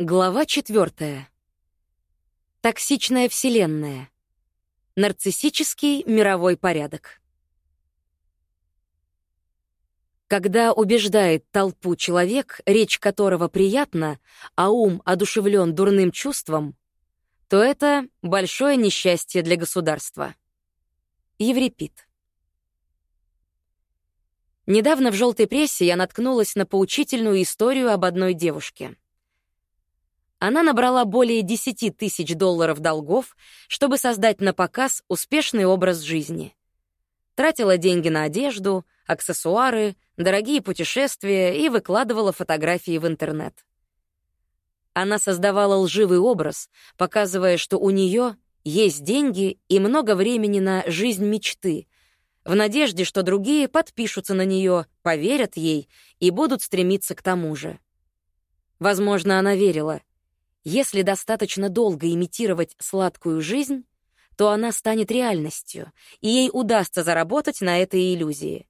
Глава четвертая. Токсичная вселенная. Нарциссический мировой порядок. Когда убеждает толпу человек, речь которого приятна, а ум одушевлен дурным чувством, то это большое несчастье для государства. Еврипид. Недавно в желтой прессе я наткнулась на поучительную историю об одной девушке — она набрала более 10 тысяч долларов долгов, чтобы создать на показ успешный образ жизни. Тратила деньги на одежду, аксессуары, дорогие путешествия и выкладывала фотографии в интернет. Она создавала лживый образ, показывая, что у нее есть деньги и много времени на жизнь мечты, в надежде, что другие подпишутся на нее, поверят ей и будут стремиться к тому же. Возможно, она верила — если достаточно долго имитировать сладкую жизнь, то она станет реальностью, и ей удастся заработать на этой иллюзии.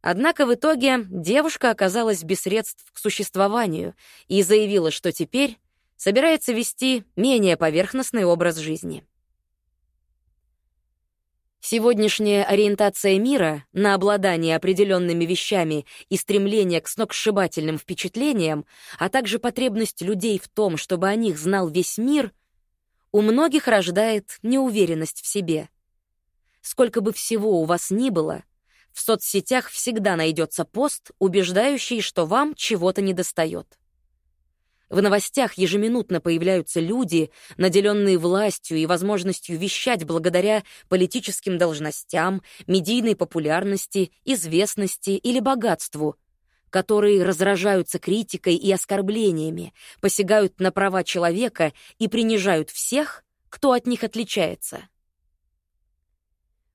Однако в итоге девушка оказалась без средств к существованию и заявила, что теперь собирается вести менее поверхностный образ жизни. Сегодняшняя ориентация мира на обладание определенными вещами и стремление к сногсшибательным впечатлениям, а также потребность людей в том, чтобы о них знал весь мир, у многих рождает неуверенность в себе. Сколько бы всего у вас ни было, в соцсетях всегда найдется пост, убеждающий, что вам чего-то недостает. В новостях ежеминутно появляются люди, наделенные властью и возможностью вещать благодаря политическим должностям, медийной популярности, известности или богатству, которые разражаются критикой и оскорблениями, посягают на права человека и принижают всех, кто от них отличается.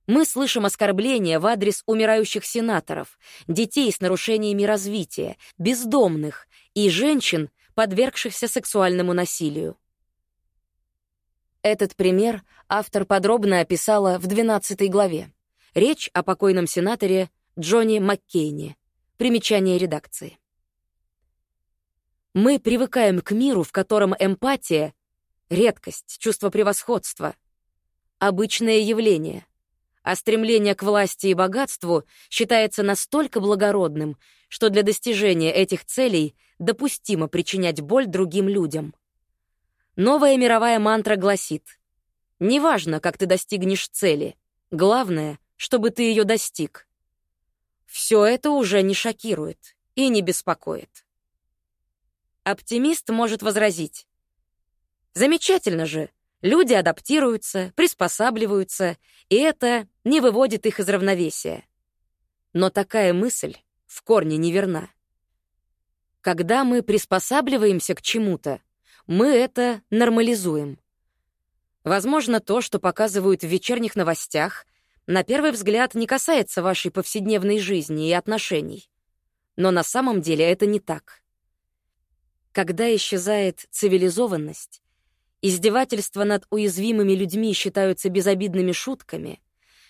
Мы слышим оскорбления в адрес умирающих сенаторов, детей с нарушениями развития, бездомных и женщин, подвергшихся сексуальному насилию. Этот пример автор подробно описала в 12 главе. Речь о покойном сенаторе Джонни Маккейне. Примечание редакции. Мы привыкаем к миру, в котором эмпатия — редкость, чувство превосходства, обычное явление, а стремление к власти и богатству считается настолько благородным, что для достижения этих целей допустимо причинять боль другим людям. Новая мировая мантра гласит «Неважно, как ты достигнешь цели, главное, чтобы ты ее достиг». Все это уже не шокирует и не беспокоит. Оптимист может возразить «Замечательно же, люди адаптируются, приспосабливаются, и это не выводит их из равновесия». Но такая мысль в корне неверна. Когда мы приспосабливаемся к чему-то, мы это нормализуем. Возможно, то, что показывают в вечерних новостях, на первый взгляд не касается вашей повседневной жизни и отношений. Но на самом деле это не так. Когда исчезает цивилизованность, издевательства над уязвимыми людьми считаются безобидными шутками,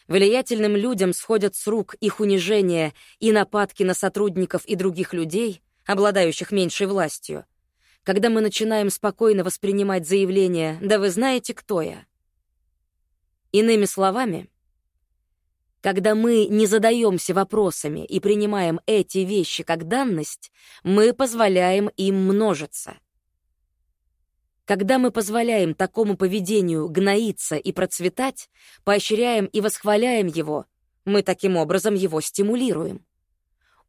влиятельным людям сходят с рук их унижения и нападки на сотрудников и других людей, обладающих меньшей властью, когда мы начинаем спокойно воспринимать заявление «да вы знаете, кто я». Иными словами, когда мы не задаемся вопросами и принимаем эти вещи как данность, мы позволяем им множиться. Когда мы позволяем такому поведению гноиться и процветать, поощряем и восхваляем его, мы таким образом его стимулируем.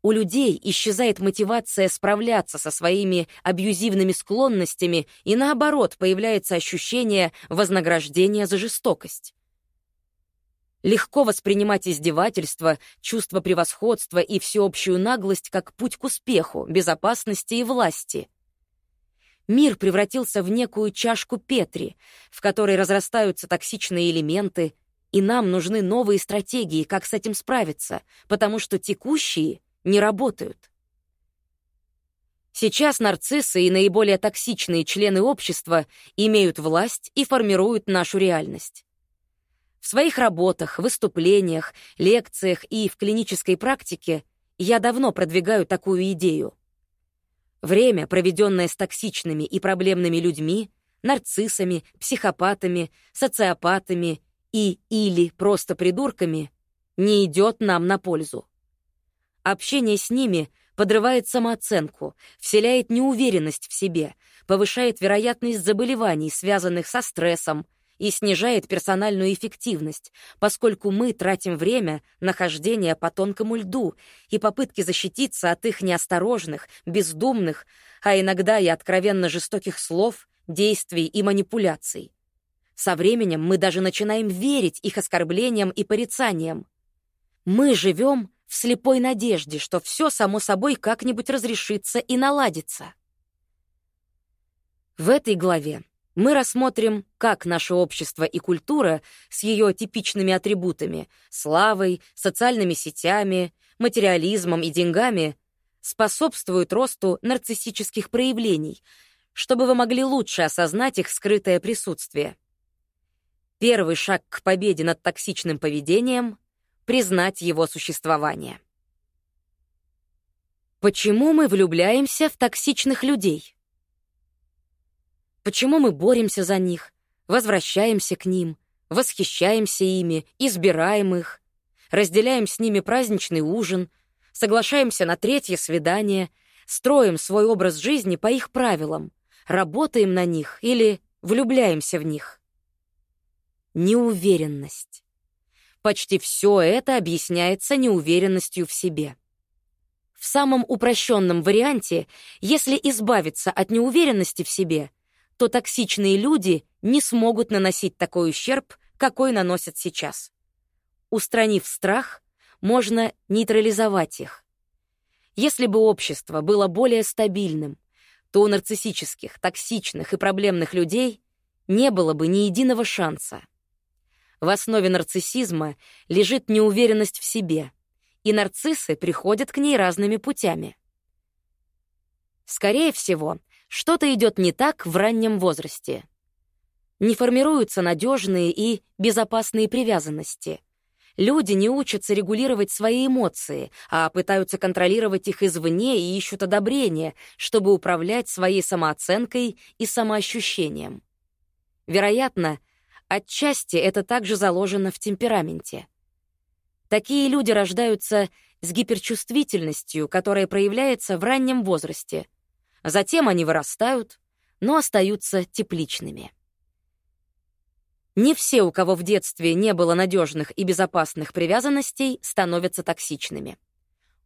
У людей исчезает мотивация справляться со своими абьюзивными склонностями, и наоборот, появляется ощущение вознаграждения за жестокость. Легко воспринимать издевательство, чувство превосходства и всеобщую наглость как путь к успеху, безопасности и власти. Мир превратился в некую чашку Петри, в которой разрастаются токсичные элементы, и нам нужны новые стратегии, как с этим справиться, потому что текущие не работают. Сейчас нарциссы и наиболее токсичные члены общества имеют власть и формируют нашу реальность. В своих работах, выступлениях, лекциях и в клинической практике я давно продвигаю такую идею. Время, проведенное с токсичными и проблемными людьми, нарциссами, психопатами, социопатами и или просто придурками, не идет нам на пользу. Общение с ними подрывает самооценку, вселяет неуверенность в себе, повышает вероятность заболеваний, связанных со стрессом, и снижает персональную эффективность, поскольку мы тратим время на хождение по тонкому льду и попытки защититься от их неосторожных, бездумных, а иногда и откровенно жестоких слов, действий и манипуляций. Со временем мы даже начинаем верить их оскорблениям и порицаниям. Мы живем в слепой надежде, что все само собой как-нибудь разрешится и наладится. В этой главе мы рассмотрим, как наше общество и культура с ее типичными атрибутами — славой, социальными сетями, материализмом и деньгами — способствуют росту нарциссических проявлений, чтобы вы могли лучше осознать их скрытое присутствие. Первый шаг к победе над токсичным поведением — признать его существование. Почему мы влюбляемся в токсичных людей? Почему мы боремся за них, возвращаемся к ним, восхищаемся ими, избираем их, разделяем с ними праздничный ужин, соглашаемся на третье свидание, строим свой образ жизни по их правилам, работаем на них или влюбляемся в них. Неуверенность. Почти все это объясняется неуверенностью в себе. В самом упрощенном варианте, если избавиться от неуверенности в себе, то токсичные люди не смогут наносить такой ущерб, какой наносят сейчас. Устранив страх, можно нейтрализовать их. Если бы общество было более стабильным, то у нарциссических, токсичных и проблемных людей не было бы ни единого шанса. В основе нарциссизма лежит неуверенность в себе, и нарциссы приходят к ней разными путями. Скорее всего, что-то идет не так в раннем возрасте. Не формируются надежные и безопасные привязанности. Люди не учатся регулировать свои эмоции, а пытаются контролировать их извне и ищут одобрения, чтобы управлять своей самооценкой и самоощущением. Вероятно, отчасти это также заложено в темпераменте. Такие люди рождаются с гиперчувствительностью, которая проявляется в раннем возрасте — Затем они вырастают, но остаются тепличными. Не все, у кого в детстве не было надежных и безопасных привязанностей, становятся токсичными.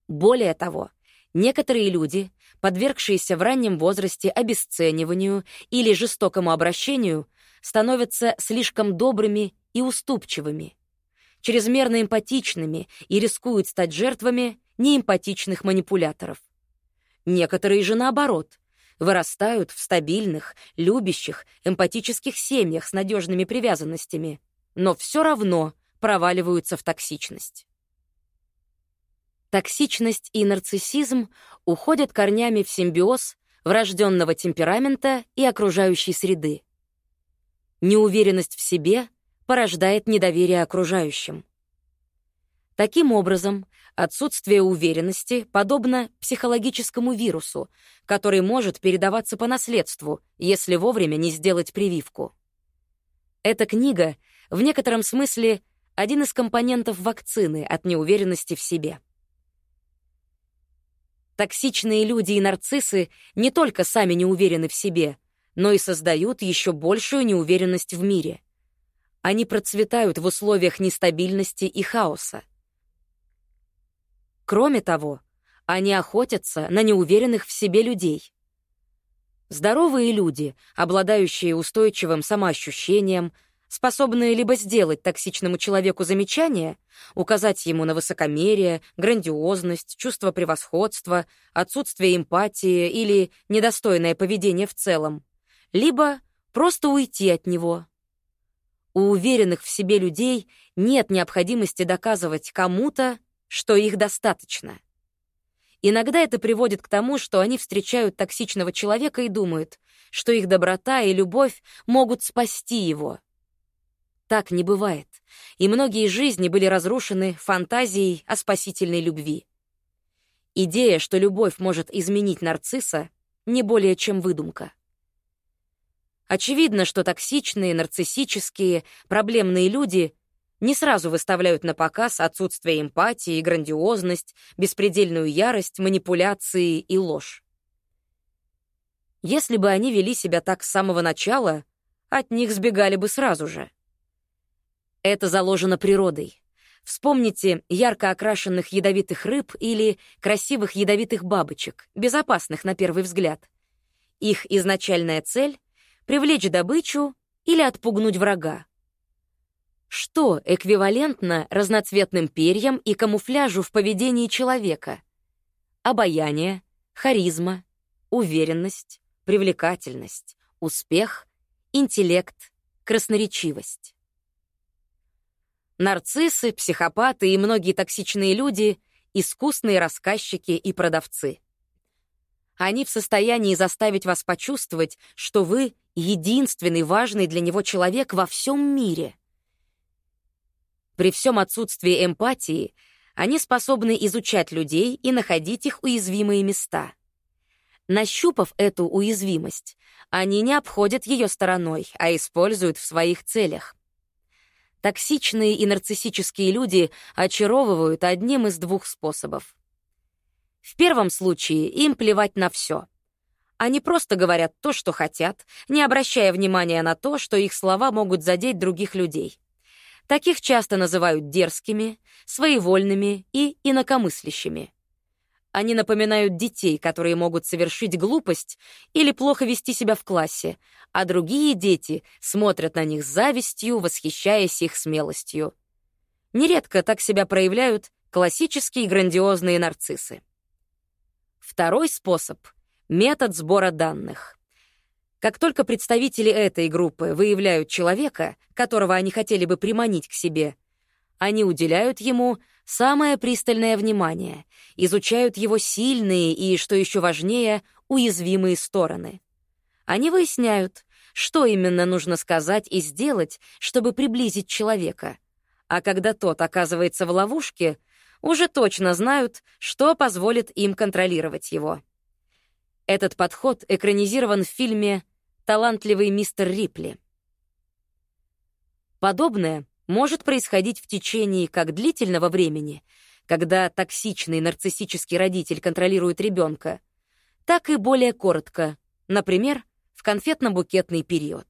Более того, некоторые люди, подвергшиеся в раннем возрасте обесцениванию или жестокому обращению, становятся слишком добрыми и уступчивыми, чрезмерно эмпатичными и рискуют стать жертвами неэмпатичных манипуляторов. Некоторые же наоборот, вырастают в стабильных, любящих, эмпатических семьях с надежными привязанностями, но все равно проваливаются в токсичность. Токсичность и нарциссизм уходят корнями в симбиоз врожденного темперамента и окружающей среды. Неуверенность в себе порождает недоверие окружающим. Таким образом, Отсутствие уверенности подобно психологическому вирусу, который может передаваться по наследству, если вовремя не сделать прививку. Эта книга в некотором смысле один из компонентов вакцины от неуверенности в себе. Токсичные люди и нарциссы не только сами не уверены в себе, но и создают еще большую неуверенность в мире. Они процветают в условиях нестабильности и хаоса. Кроме того, они охотятся на неуверенных в себе людей. Здоровые люди, обладающие устойчивым самоощущением, способные либо сделать токсичному человеку замечание, указать ему на высокомерие, грандиозность, чувство превосходства, отсутствие эмпатии или недостойное поведение в целом, либо просто уйти от него. У уверенных в себе людей нет необходимости доказывать кому-то, что их достаточно. Иногда это приводит к тому, что они встречают токсичного человека и думают, что их доброта и любовь могут спасти его. Так не бывает, и многие жизни были разрушены фантазией о спасительной любви. Идея, что любовь может изменить нарцисса, не более чем выдумка. Очевидно, что токсичные, нарциссические, проблемные люди не сразу выставляют на показ отсутствие эмпатии, грандиозность, беспредельную ярость, манипуляции и ложь. Если бы они вели себя так с самого начала, от них сбегали бы сразу же. Это заложено природой. Вспомните ярко окрашенных ядовитых рыб или красивых ядовитых бабочек, безопасных на первый взгляд. Их изначальная цель привлечь добычу или отпугнуть врага. Что эквивалентно разноцветным перьям и камуфляжу в поведении человека? Обаяние, харизма, уверенность, привлекательность, успех, интеллект, красноречивость. Нарциссы, психопаты и многие токсичные люди — искусные рассказчики и продавцы. Они в состоянии заставить вас почувствовать, что вы — единственный важный для него человек во всем мире. При всем отсутствии эмпатии они способны изучать людей и находить их уязвимые места. Нащупав эту уязвимость, они не обходят ее стороной, а используют в своих целях. Токсичные и нарциссические люди очаровывают одним из двух способов. В первом случае им плевать на все. Они просто говорят то, что хотят, не обращая внимания на то, что их слова могут задеть других людей. Таких часто называют дерзкими, своевольными и инакомыслящими. Они напоминают детей, которые могут совершить глупость или плохо вести себя в классе, а другие дети смотрят на них с завистью, восхищаясь их смелостью. Нередко так себя проявляют классические грандиозные нарциссы. Второй способ — метод сбора данных. Как только представители этой группы выявляют человека, которого они хотели бы приманить к себе, они уделяют ему самое пристальное внимание, изучают его сильные и, что еще важнее, уязвимые стороны. Они выясняют, что именно нужно сказать и сделать, чтобы приблизить человека. А когда тот оказывается в ловушке, уже точно знают, что позволит им контролировать его. Этот подход экранизирован в фильме «Талантливый мистер Рипли». Подобное может происходить в течение как длительного времени, когда токсичный нарциссический родитель контролирует ребенка, так и более коротко, например, в конфетно-букетный период.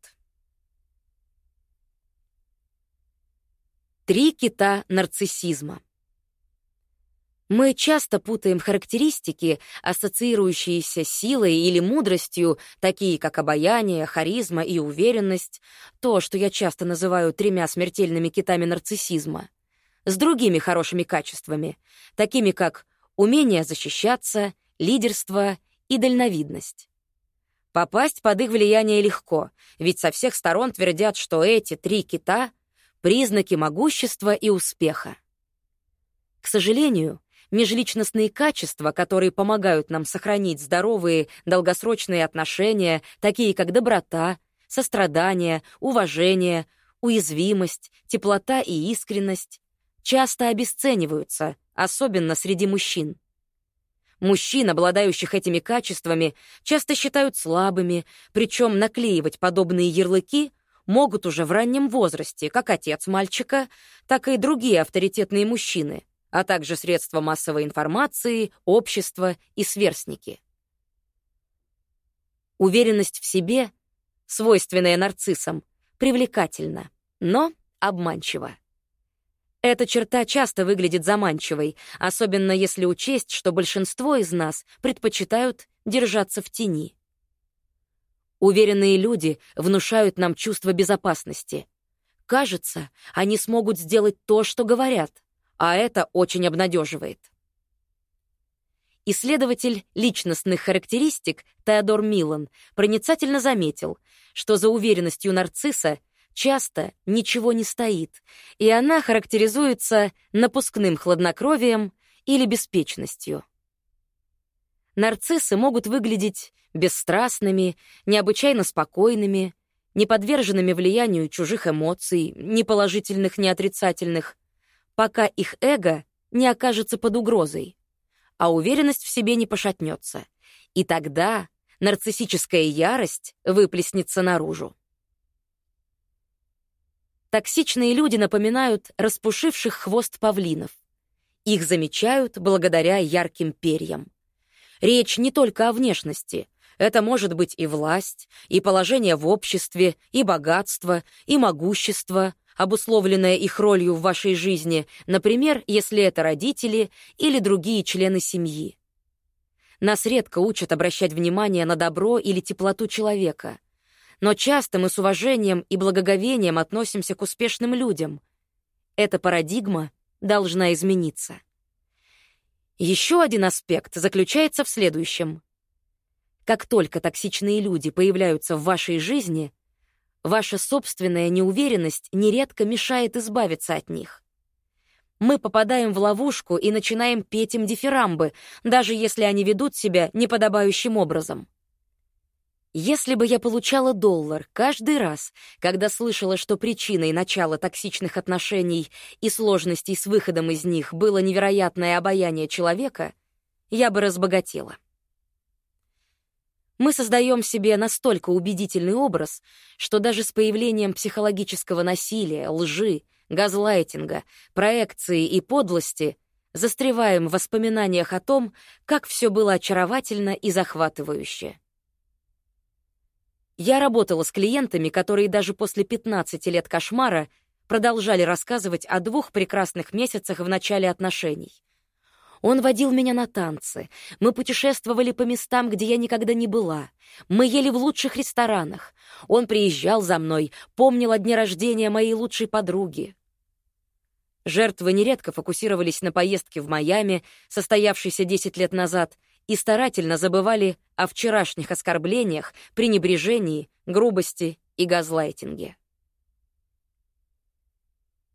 Три кита нарциссизма. Мы часто путаем характеристики, ассоциирующиеся силой или мудростью, такие как обаяние, харизма и уверенность, то, что я часто называю тремя смертельными китами нарциссизма, с другими хорошими качествами, такими как умение защищаться, лидерство и дальновидность. Попасть под их влияние легко, ведь со всех сторон твердят, что эти три кита — признаки могущества и успеха. К сожалению, межличностные качества, которые помогают нам сохранить здоровые долгосрочные отношения, такие как доброта, сострадание, уважение, уязвимость, теплота и искренность, часто обесцениваются, особенно среди мужчин. Мужчин, обладающих этими качествами, часто считают слабыми, причем наклеивать подобные ярлыки могут уже в раннем возрасте, как отец мальчика, так и другие авторитетные мужчины а также средства массовой информации, общество и сверстники. Уверенность в себе, свойственная нарциссам, привлекательна, но обманчива. Эта черта часто выглядит заманчивой, особенно если учесть, что большинство из нас предпочитают держаться в тени. Уверенные люди внушают нам чувство безопасности. Кажется, они смогут сделать то, что говорят а это очень обнадеживает. Исследователь личностных характеристик Теодор Милан проницательно заметил, что за уверенностью нарцисса часто ничего не стоит, и она характеризуется напускным хладнокровием или беспечностью. Нарциссы могут выглядеть бесстрастными, необычайно спокойными, неподверженными влиянию чужих эмоций, ни положительных, ни отрицательных, пока их эго не окажется под угрозой, а уверенность в себе не пошатнется. И тогда нарциссическая ярость выплеснется наружу. Токсичные люди напоминают распушивших хвост павлинов. Их замечают благодаря ярким перьям. Речь не только о внешности. Это может быть и власть, и положение в обществе, и богатство, и могущество, обусловленное их ролью в вашей жизни, например, если это родители или другие члены семьи. Нас редко учат обращать внимание на добро или теплоту человека — но часто мы с уважением и благоговением относимся к успешным людям. Эта парадигма должна измениться. Еще один аспект заключается в следующем. Как только токсичные люди появляются в вашей жизни, ваша собственная неуверенность нередко мешает избавиться от них. Мы попадаем в ловушку и начинаем петь им дифирамбы, даже если они ведут себя неподобающим образом. Если бы я получала доллар каждый раз, когда слышала, что причиной начала токсичных отношений и сложностей с выходом из них было невероятное обаяние человека, я бы разбогатела. Мы создаем себе настолько убедительный образ, что даже с появлением психологического насилия, лжи, газлайтинга, проекции и подлости застреваем в воспоминаниях о том, как все было очаровательно и захватывающе. Я работала с клиентами, которые даже после 15 лет кошмара продолжали рассказывать о двух прекрасных месяцах в начале отношений. Он водил меня на танцы, мы путешествовали по местам, где я никогда не была, мы ели в лучших ресторанах, он приезжал за мной, помнил о дне рождения моей лучшей подруги. Жертвы нередко фокусировались на поездке в Майами, состоявшейся 10 лет назад — и старательно забывали о вчерашних оскорблениях, пренебрежении, грубости и газлайтинге.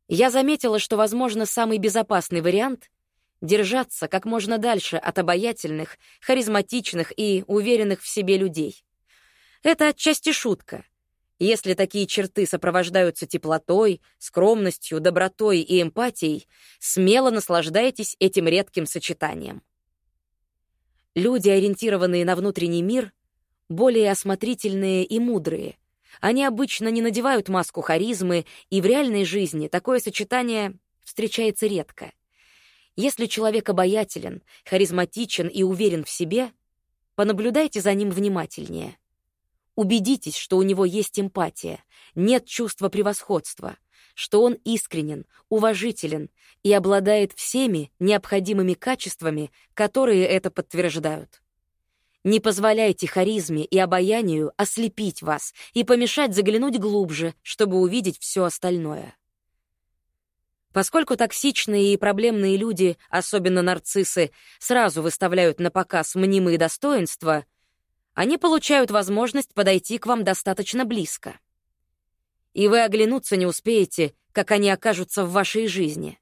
Я заметила, что, возможно, самый безопасный вариант — держаться как можно дальше от обаятельных, харизматичных и уверенных в себе людей. Это отчасти шутка. Если такие черты сопровождаются теплотой, скромностью, добротой и эмпатией, смело наслаждайтесь этим редким сочетанием. Люди, ориентированные на внутренний мир, более осмотрительные и мудрые. Они обычно не надевают маску харизмы, и в реальной жизни такое сочетание встречается редко. Если человек обаятелен, харизматичен и уверен в себе, понаблюдайте за ним внимательнее. Убедитесь, что у него есть эмпатия, нет чувства превосходства, что он искренен, уважителен и обладает всеми необходимыми качествами, которые это подтверждают. Не позволяйте харизме и обаянию ослепить вас и помешать заглянуть глубже, чтобы увидеть все остальное. Поскольку токсичные и проблемные люди, особенно нарциссы, сразу выставляют на показ мнимые достоинства, они получают возможность подойти к вам достаточно близко и вы оглянуться не успеете, как они окажутся в вашей жизни.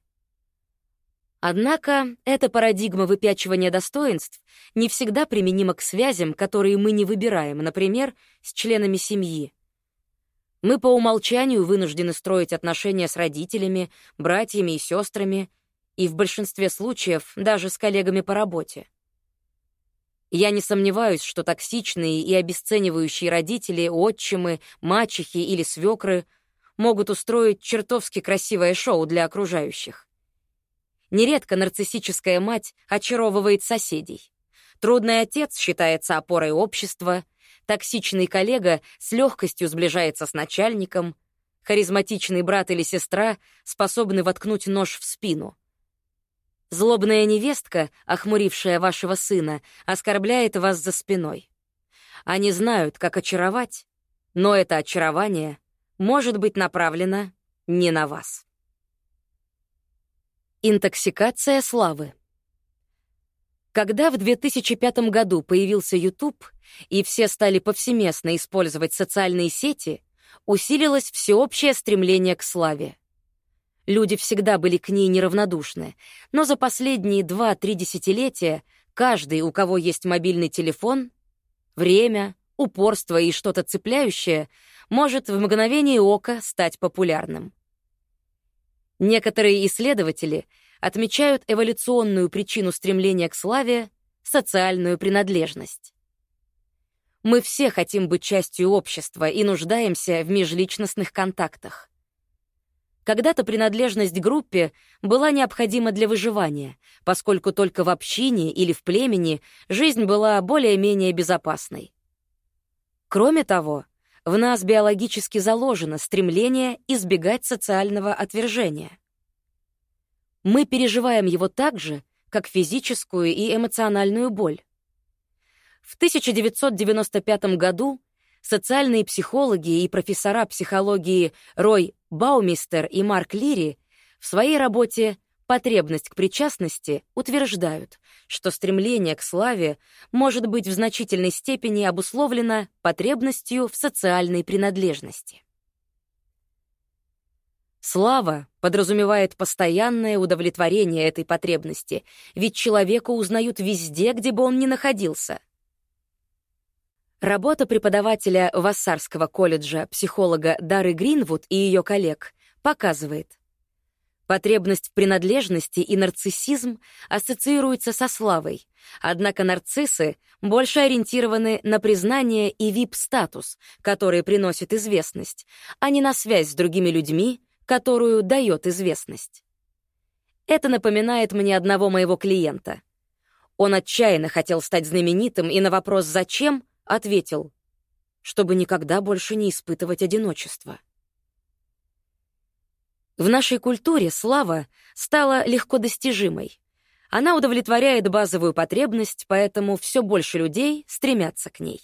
Однако эта парадигма выпячивания достоинств не всегда применима к связям, которые мы не выбираем, например, с членами семьи. Мы по умолчанию вынуждены строить отношения с родителями, братьями и сестрами, и в большинстве случаев даже с коллегами по работе. Я не сомневаюсь, что токсичные и обесценивающие родители, отчимы, мачехи или свекры могут устроить чертовски красивое шоу для окружающих. Нередко нарциссическая мать очаровывает соседей. Трудный отец считается опорой общества, токсичный коллега с легкостью сближается с начальником, харизматичный брат или сестра способны воткнуть нож в спину — Злобная невестка, охмурившая вашего сына, оскорбляет вас за спиной. Они знают, как очаровать, но это очарование может быть направлено не на вас. Интоксикация славы. Когда в 2005 году появился YouTube, и все стали повсеместно использовать социальные сети, усилилось всеобщее стремление к славе. Люди всегда были к ней неравнодушны, но за последние два-три десятилетия каждый, у кого есть мобильный телефон, время, упорство и что-то цепляющее, может в мгновение ока стать популярным. Некоторые исследователи отмечают эволюционную причину стремления к славе — социальную принадлежность. Мы все хотим быть частью общества и нуждаемся в межличностных контактах. Когда-то принадлежность группе была необходима для выживания, поскольку только в общине или в племени жизнь была более-менее безопасной. Кроме того, в нас биологически заложено стремление избегать социального отвержения. Мы переживаем его так же, как физическую и эмоциональную боль. В 1995 году социальные психологи и профессора психологии Рой Баумистер и Марк Лири в своей работе «Потребность к причастности» утверждают, что стремление к славе может быть в значительной степени обусловлено потребностью в социальной принадлежности. Слава подразумевает постоянное удовлетворение этой потребности, ведь человека узнают везде, где бы он ни находился. Работа преподавателя Вассарского колледжа психолога Дары Гринвуд и ее коллег показывает, Потребность в принадлежности и нарциссизм ассоциируются со славой, однако нарциссы больше ориентированы на признание и вип-статус, который приносит известность, а не на связь с другими людьми, которую дает известность. Это напоминает мне одного моего клиента. Он отчаянно хотел стать знаменитым и на вопрос «зачем?» Ответил, чтобы никогда больше не испытывать одиночество. В нашей культуре слава стала легко достижимой. Она удовлетворяет базовую потребность, поэтому все больше людей стремятся к ней.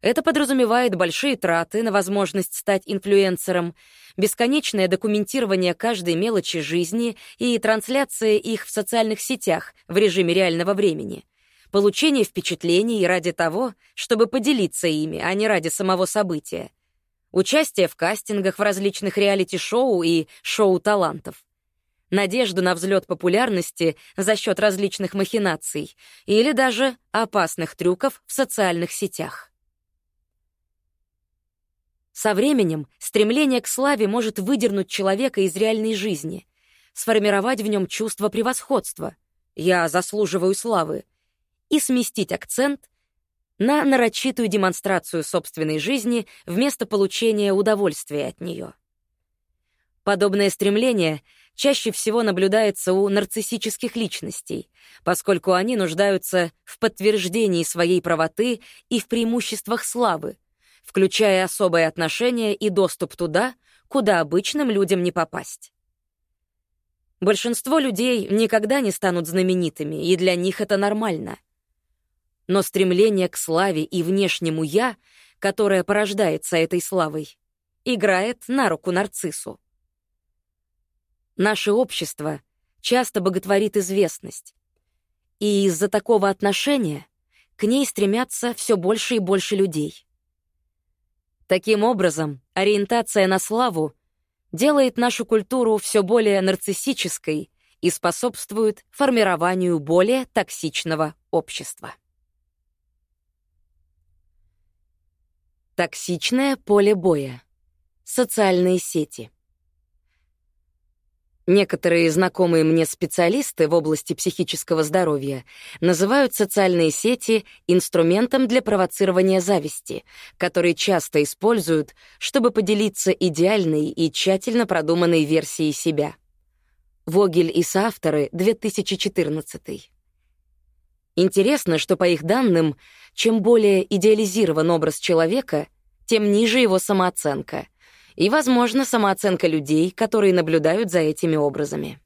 Это подразумевает большие траты на возможность стать инфлюенсером, бесконечное документирование каждой мелочи жизни и трансляция их в социальных сетях в режиме реального времени, получение впечатлений ради того, чтобы поделиться ими, а не ради самого события — участие в кастингах в различных реалити-шоу и шоу талантов, надежду на взлет популярности за счет различных махинаций или даже опасных трюков в социальных сетях. Со временем стремление к славе может выдернуть человека из реальной жизни, сформировать в нем чувство превосходства. «я заслуживаю славы» и сместить акцент на нарочитую демонстрацию собственной жизни вместо получения удовольствия от нее. Подобное стремление чаще всего наблюдается у нарциссических личностей, поскольку они нуждаются в подтверждении своей правоты и в преимуществах славы, включая особое отношение и доступ туда, куда обычным людям не попасть. Большинство людей никогда не станут знаменитыми, и для них это нормально — но стремление к славе и внешнему «я», которое порождается этой славой, играет на руку нарциссу. Наше общество часто боготворит известность, и из-за такого отношения к ней стремятся все больше и больше людей. Таким образом, ориентация на славу делает нашу культуру все более нарциссической и способствует формированию более токсичного общества. Токсичное поле боя. Социальные сети. Некоторые знакомые мне специалисты в области психического здоровья называют социальные сети инструментом для провоцирования зависти, который часто используют, чтобы поделиться идеальной и тщательно продуманной версией себя. Вогель и соавторы, 2014. Интересно, что по их данным, чем более идеализирован образ человека, тем ниже его самооценка. И, возможно, самооценка людей, которые наблюдают за этими образами.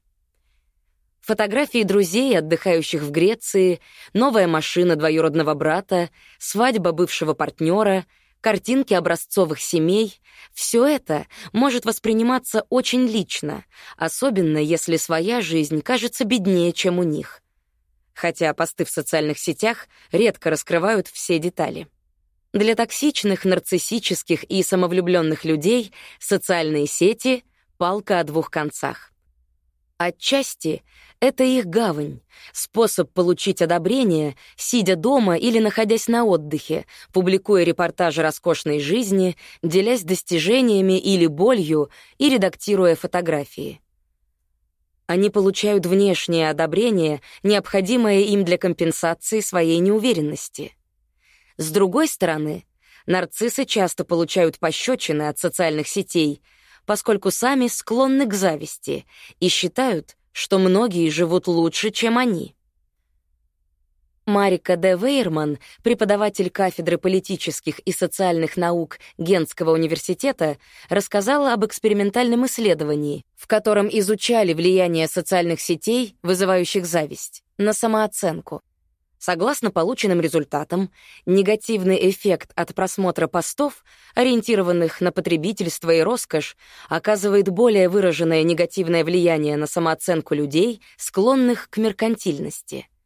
Фотографии друзей, отдыхающих в Греции, новая машина двоюродного брата, свадьба бывшего партнера, картинки образцовых семей — все это может восприниматься очень лично, особенно если своя жизнь кажется беднее, чем у них — хотя посты в социальных сетях редко раскрывают все детали. Для токсичных, нарциссических и самовлюбленных людей социальные сети — палка о двух концах. Отчасти это их гавань, способ получить одобрение, сидя дома или находясь на отдыхе, публикуя репортажи роскошной жизни, делясь достижениями или болью и редактируя фотографии. Они получают внешнее одобрение, необходимое им для компенсации своей неуверенности. С другой стороны, нарциссы часто получают пощечины от социальных сетей, поскольку сами склонны к зависти и считают, что многие живут лучше, чем они. Марика Д. Вейерман, преподаватель кафедры политических и социальных наук Генского университета, рассказала об экспериментальном исследовании, в котором изучали влияние социальных сетей, вызывающих зависть, на самооценку. Согласно полученным результатам, негативный эффект от просмотра постов, ориентированных на потребительство и роскошь, оказывает более выраженное негативное влияние на самооценку людей, склонных к меркантильности —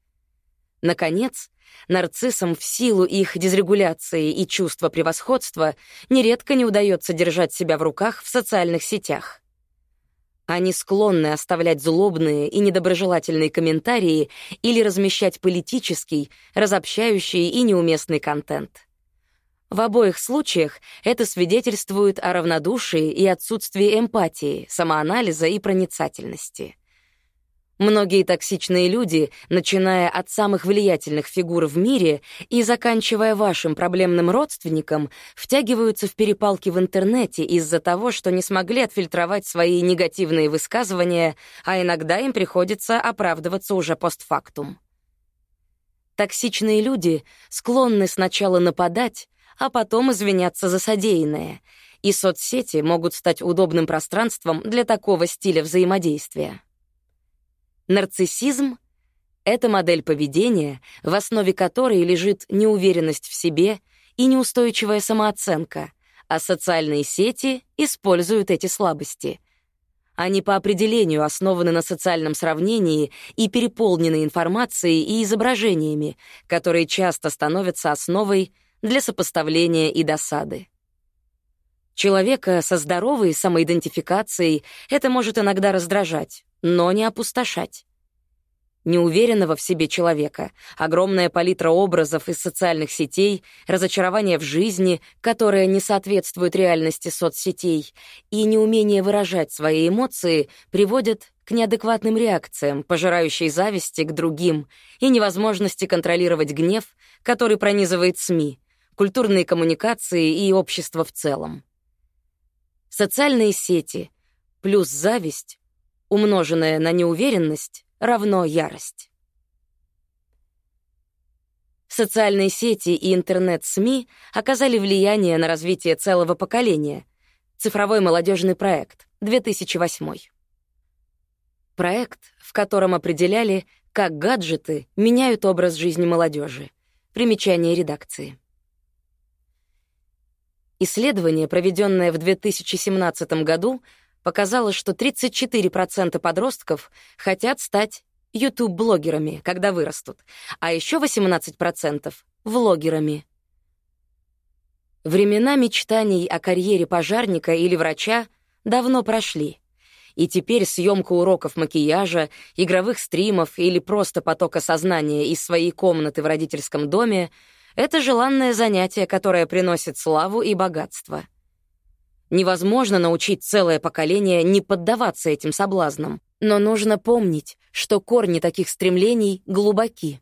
Наконец, нарциссам в силу их дезрегуляции и чувства превосходства нередко не удается держать себя в руках в социальных сетях. Они склонны оставлять злобные и недоброжелательные комментарии или размещать политический, разобщающий и неуместный контент. В обоих случаях это свидетельствует о равнодушии и отсутствии эмпатии, самоанализа и проницательности. Многие токсичные люди, начиная от самых влиятельных фигур в мире и заканчивая вашим проблемным родственником, втягиваются в перепалки в интернете из-за того, что не смогли отфильтровать свои негативные высказывания, а иногда им приходится оправдываться уже постфактум. Токсичные люди склонны сначала нападать, а потом извиняться за содеянное, и соцсети могут стать удобным пространством для такого стиля взаимодействия. Нарциссизм — это модель поведения, в основе которой лежит неуверенность в себе и неустойчивая самооценка, а социальные сети используют эти слабости. Они по определению основаны на социальном сравнении и переполнены информацией и изображениями, которые часто становятся основой для сопоставления и досады. Человека со здоровой самоидентификацией это может иногда раздражать, но не опустошать. Неуверенного в себе человека, огромная палитра образов из социальных сетей, разочарование в жизни, которое не соответствует реальности соцсетей, и неумение выражать свои эмоции приводят к неадекватным реакциям, пожирающей зависти к другим, и невозможности контролировать гнев, который пронизывает СМИ, культурные коммуникации и общество в целом. Социальные сети плюс зависть умноженное на неуверенность, равно ярость. Социальные сети и интернет-СМИ оказали влияние на развитие целого поколения. Цифровой молодежный проект, 2008. Проект, в котором определяли, как гаджеты меняют образ жизни молодежи. Примечание редакции. Исследование, проведенное в 2017 году, показало, что 34% подростков хотят стать YouTube-блогерами, когда вырастут, а еще 18% — влогерами. Времена мечтаний о карьере пожарника или врача давно прошли, и теперь съемка уроков макияжа, игровых стримов или просто потока сознания из своей комнаты в родительском доме — это желанное занятие, которое приносит славу и богатство — Невозможно научить целое поколение не поддаваться этим соблазнам. Но нужно помнить, что корни таких стремлений глубоки.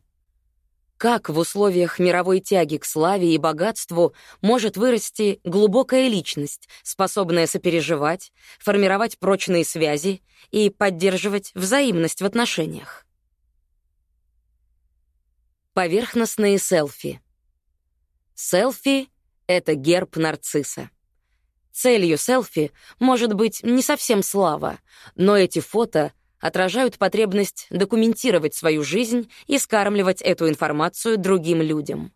Как в условиях мировой тяги к славе и богатству может вырасти глубокая личность, способная сопереживать, формировать прочные связи и поддерживать взаимность в отношениях? Поверхностные селфи. Селфи — это герб нарцисса. Целью селфи может быть не совсем слава, но эти фото отражают потребность документировать свою жизнь и скармливать эту информацию другим людям.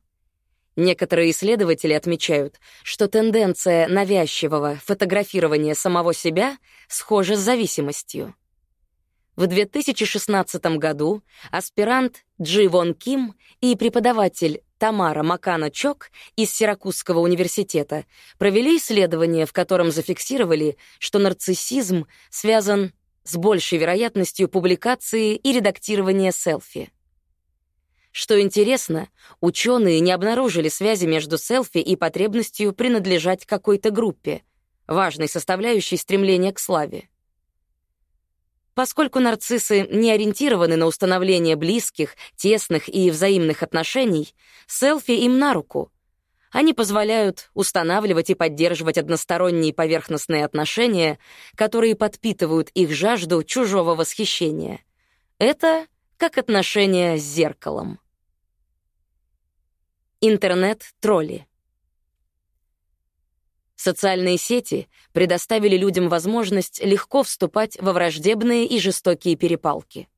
Некоторые исследователи отмечают, что тенденция навязчивого фотографирования самого себя схожа с зависимостью. В 2016 году аспирант Джи Вон Ким и преподаватель Тамара Макана-Чок из Сиракузского университета провели исследование, в котором зафиксировали, что нарциссизм связан с большей вероятностью публикации и редактирования селфи. Что интересно, ученые не обнаружили связи между селфи и потребностью принадлежать какой-то группе, важной составляющей стремления к славе. Поскольку нарциссы не ориентированы на установление близких, тесных и взаимных отношений, селфи им на руку, Они позволяют устанавливать и поддерживать односторонние поверхностные отношения, которые подпитывают их жажду чужого восхищения. Это как отношения с зеркалом. Интернет-тролли. Социальные сети предоставили людям возможность легко вступать во враждебные и жестокие перепалки.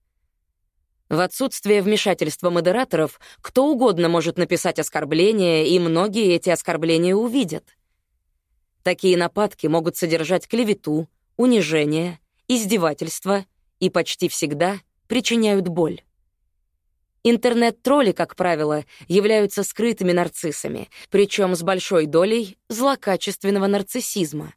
В отсутствие вмешательства модераторов кто угодно может написать оскорбления, и многие эти оскорбления увидят. Такие нападки могут содержать клевету, унижение, издевательство и почти всегда причиняют боль. Интернет-тролли, как правило, являются скрытыми нарциссами, причем с большой долей злокачественного нарциссизма.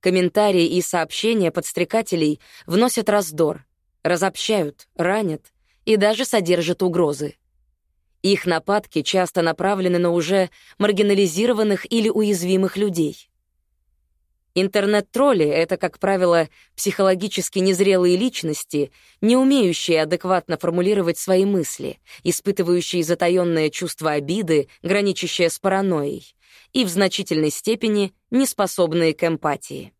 Комментарии и сообщения подстрекателей вносят раздор — разобщают, ранят и даже содержат угрозы. Их нападки часто направлены на уже маргинализированных или уязвимых людей. Интернет-тролли — это, как правило, психологически незрелые личности, не умеющие адекватно формулировать свои мысли, испытывающие затаённое чувство обиды, граничащее с паранойей, и в значительной степени неспособные к эмпатии.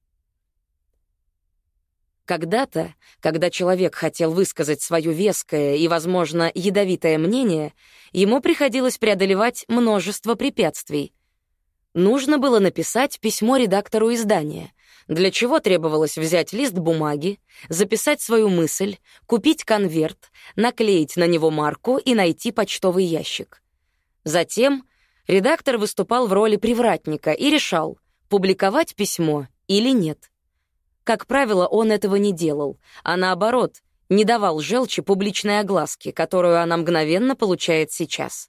Когда-то, когда человек хотел высказать свое веское и, возможно, ядовитое мнение, ему приходилось преодолевать множество препятствий. Нужно было написать письмо редактору издания, для чего требовалось взять лист бумаги, записать свою мысль, купить конверт, наклеить на него марку и найти почтовый ящик. Затем редактор выступал в роли привратника и решал, публиковать письмо или нет. Как правило, он этого не делал, а наоборот, не давал желчи публичной огласки, которую она мгновенно получает сейчас.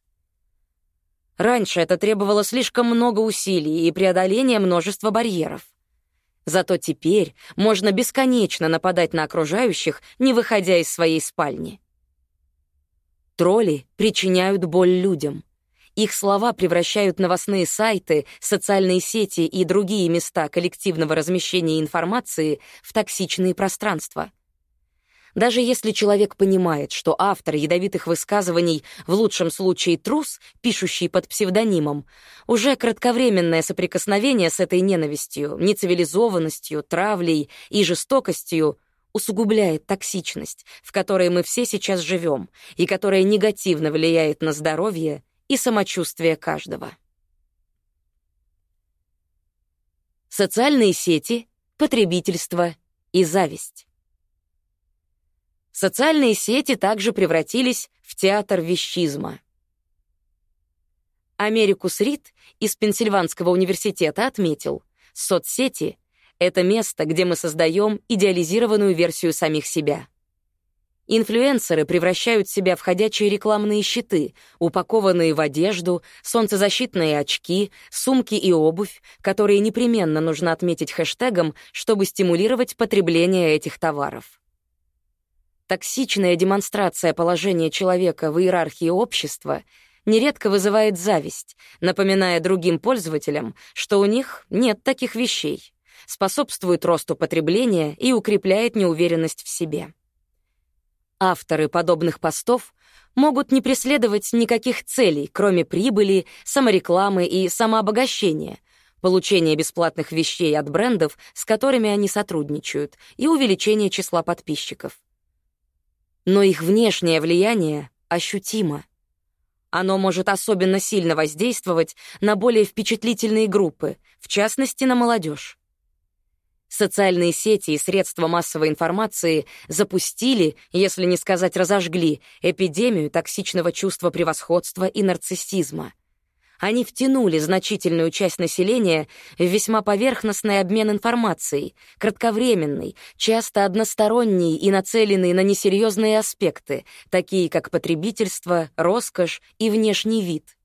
Раньше это требовало слишком много усилий и преодоления множества барьеров. Зато теперь можно бесконечно нападать на окружающих, не выходя из своей спальни. Тролли причиняют боль людям — их слова превращают новостные сайты, социальные сети и другие места коллективного размещения информации в токсичные пространства. Даже если человек понимает, что автор ядовитых высказываний в лучшем случае трус, пишущий под псевдонимом, уже кратковременное соприкосновение с этой ненавистью, нецивилизованностью, травлей и жестокостью усугубляет токсичность, в которой мы все сейчас живем и которая негативно влияет на здоровье и самочувствие каждого. Социальные сети, потребительство и зависть. Социальные сети также превратились в театр вещизма. Америкус Рид из Пенсильванского университета отметил, соцсети — это место, где мы создаем идеализированную версию самих себя. Инфлюенсеры превращают себя в ходячие рекламные щиты, упакованные в одежду, солнцезащитные очки, сумки и обувь, которые непременно нужно отметить хэштегом, чтобы стимулировать потребление этих товаров. Токсичная демонстрация положения человека в иерархии общества нередко вызывает зависть, напоминая другим пользователям, что у них нет таких вещей, способствует росту потребления и укрепляет неуверенность в себе. Авторы подобных постов могут не преследовать никаких целей, кроме прибыли, саморекламы и самообогащения, получения бесплатных вещей от брендов, с которыми они сотрудничают, и увеличения числа подписчиков. Но их внешнее влияние ощутимо. Оно может особенно сильно воздействовать на более впечатлительные группы, в частности, на молодежь. Социальные сети и средства массовой информации запустили, если не сказать разожгли, эпидемию токсичного чувства превосходства и нарциссизма. Они втянули значительную часть населения в весьма поверхностный обмен информацией, кратковременный, часто односторонний и нацеленный на несерьезные аспекты, такие как потребительство, роскошь и внешний вид —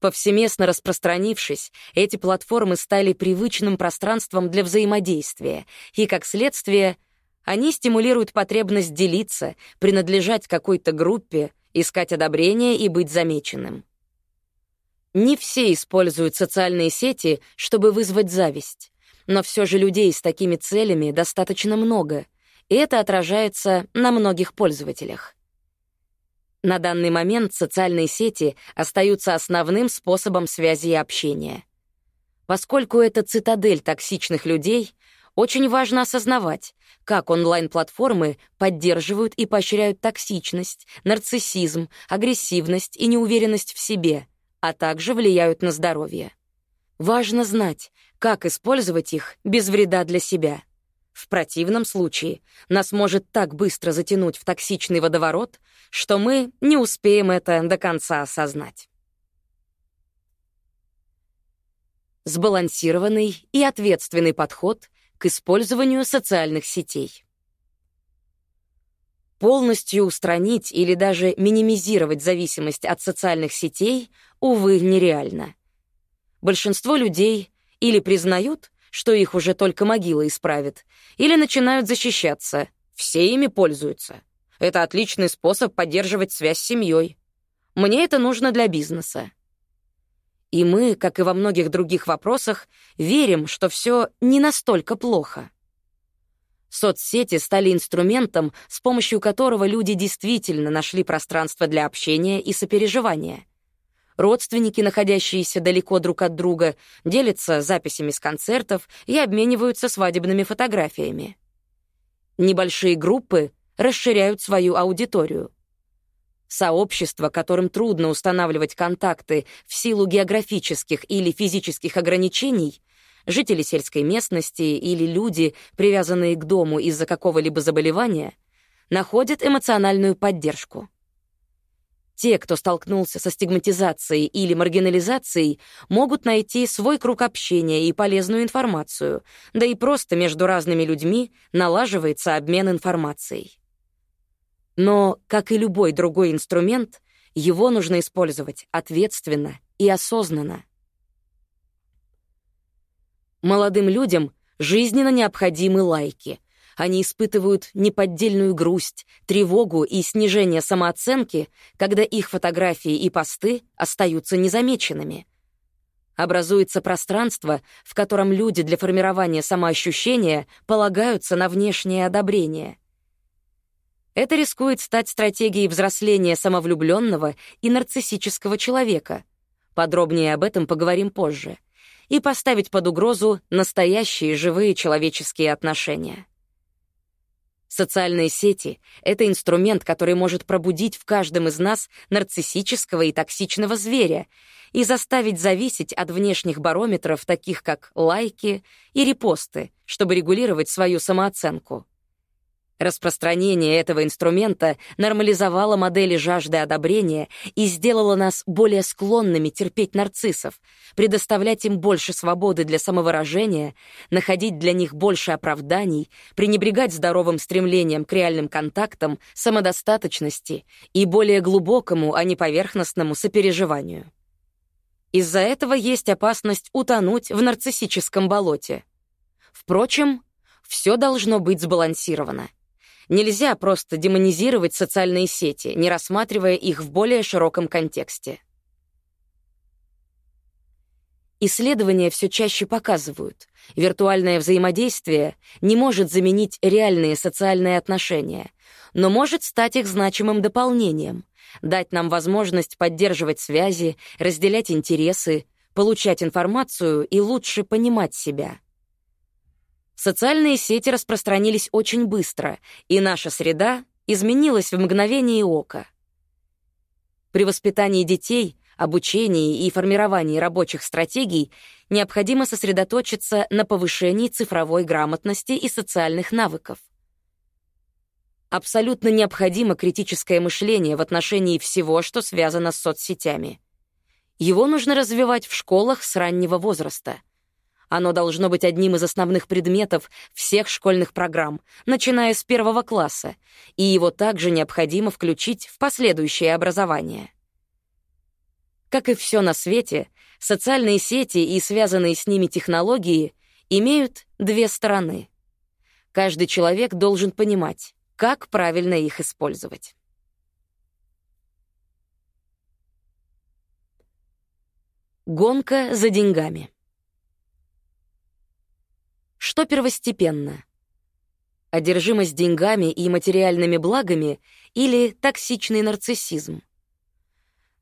Повсеместно распространившись, эти платформы стали привычным пространством для взаимодействия, и, как следствие, они стимулируют потребность делиться, принадлежать какой-то группе, искать одобрение и быть замеченным. Не все используют социальные сети, чтобы вызвать зависть, но все же людей с такими целями достаточно много, и это отражается на многих пользователях. На данный момент социальные сети остаются основным способом связи и общения. Поскольку это цитадель токсичных людей, очень важно осознавать, как онлайн-платформы поддерживают и поощряют токсичность, нарциссизм, агрессивность и неуверенность в себе, а также влияют на здоровье. Важно знать, как использовать их без вреда для себя. В противном случае нас может так быстро затянуть в токсичный водоворот, что мы не успеем это до конца осознать. Сбалансированный и ответственный подход к использованию социальных сетей. Полностью устранить или даже минимизировать зависимость от социальных сетей, увы, нереально. Большинство людей или признают, что их уже только могила исправит, или начинают защищаться. Все ими пользуются. Это отличный способ поддерживать связь с семьей. Мне это нужно для бизнеса. И мы, как и во многих других вопросах, верим, что все не настолько плохо. Соцсети стали инструментом, с помощью которого люди действительно нашли пространство для общения и сопереживания. Родственники, находящиеся далеко друг от друга, делятся записями с концертов и обмениваются свадебными фотографиями. Небольшие группы расширяют свою аудиторию. Сообщества, которым трудно устанавливать контакты в силу географических или физических ограничений, жители сельской местности или люди, привязанные к дому из-за какого-либо заболевания, находят эмоциональную поддержку. Те, кто столкнулся со стигматизацией или маргинализацией, могут найти свой круг общения и полезную информацию, да и просто между разными людьми налаживается обмен информацией. Но, как и любой другой инструмент, его нужно использовать ответственно и осознанно. Молодым людям жизненно необходимы лайки — они испытывают неподдельную грусть, тревогу и снижение самооценки, когда их фотографии и посты остаются незамеченными. Образуется пространство, в котором люди для формирования самоощущения полагаются на внешнее одобрение. Это рискует стать стратегией взросления самовлюбленного и нарциссического человека. Подробнее об этом поговорим позже. И поставить под угрозу настоящие живые человеческие отношения. Социальные сети — это инструмент, который может пробудить в каждом из нас нарциссического и токсичного зверя и заставить зависеть от внешних барометров, таких как лайки и репосты, чтобы регулировать свою самооценку. Распространение этого инструмента нормализовало модели жажды одобрения и сделало нас более склонными терпеть нарциссов, предоставлять им больше свободы для самовыражения, находить для них больше оправданий, пренебрегать здоровым стремлением к реальным контактам, самодостаточности и более глубокому, а не поверхностному сопереживанию. Из-за этого есть опасность утонуть в нарциссическом болоте. Впрочем, все должно быть сбалансировано. Нельзя просто демонизировать социальные сети, не рассматривая их в более широком контексте. Исследования все чаще показывают, виртуальное взаимодействие не может заменить реальные социальные отношения, но может стать их значимым дополнением, дать нам возможность поддерживать связи, разделять интересы, получать информацию и лучше понимать себя. Социальные сети распространились очень быстро, и наша среда изменилась в мгновение ока. При воспитании детей, обучении и формировании рабочих стратегий необходимо сосредоточиться на повышении цифровой грамотности и социальных навыков. Абсолютно необходимо критическое мышление в отношении всего, что связано с соцсетями. Его нужно развивать в школах с раннего возраста — оно должно быть одним из основных предметов всех школьных программ, начиная с первого класса, и его также необходимо включить в последующее образование. Как и все на свете, социальные сети и связанные с ними технологии имеют две стороны. Каждый человек должен понимать, как правильно их использовать. Гонка за деньгами. Что первостепенно? Одержимость деньгами и материальными благами или токсичный нарциссизм?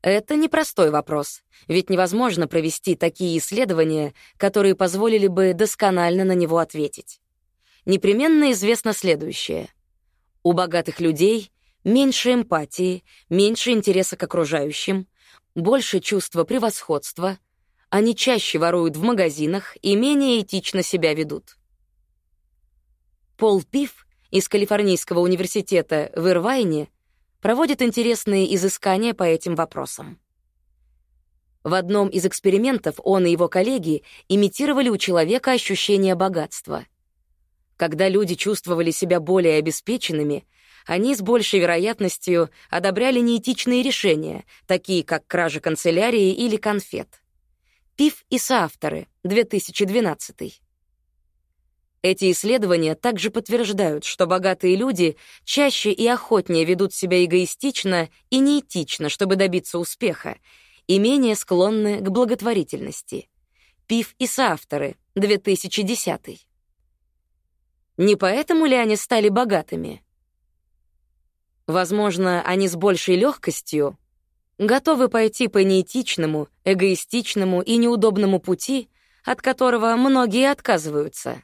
Это непростой вопрос, ведь невозможно провести такие исследования, которые позволили бы досконально на него ответить. Непременно известно следующее. У богатых людей меньше эмпатии, меньше интереса к окружающим, больше чувства превосходства, они чаще воруют в магазинах и менее этично себя ведут. Пол Пиф из Калифорнийского университета в Ирвайне проводит интересные изыскания по этим вопросам. В одном из экспериментов он и его коллеги имитировали у человека ощущение богатства. Когда люди чувствовали себя более обеспеченными, они с большей вероятностью одобряли неэтичные решения, такие как кража канцелярии или конфет. Пиф и соавторы, 2012. Эти исследования также подтверждают, что богатые люди чаще и охотнее ведут себя эгоистично и неэтично, чтобы добиться успеха, и менее склонны к благотворительности. Пиф и соавторы, 2010. Не поэтому ли они стали богатыми? Возможно, они с большей легкостью готовы пойти по неэтичному, эгоистичному и неудобному пути, от которого многие отказываются.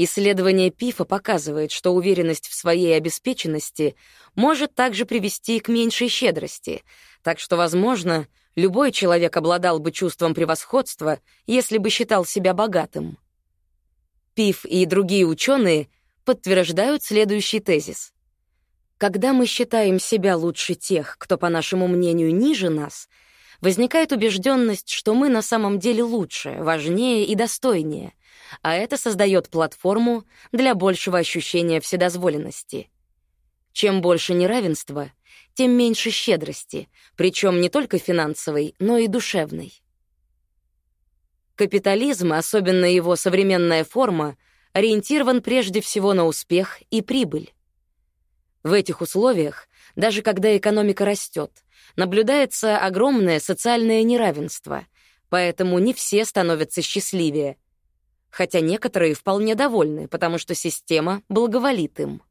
Исследование ПИФа показывает, что уверенность в своей обеспеченности может также привести к меньшей щедрости, так что, возможно, любой человек обладал бы чувством превосходства, если бы считал себя богатым. ПИФ и другие ученые подтверждают следующий тезис. Когда мы считаем себя лучше тех, кто, по нашему мнению, ниже нас, возникает убежденность, что мы на самом деле лучше, важнее и достойнее, а это создает платформу для большего ощущения вседозволенности. Чем больше неравенства, тем меньше щедрости, причем не только финансовой, но и душевной. Капитализм, особенно его современная форма, ориентирован прежде всего на успех и прибыль. В этих условиях, даже когда экономика растет, наблюдается огромное социальное неравенство, поэтому не все становятся счастливее, хотя некоторые вполне довольны, потому что система благоволит им.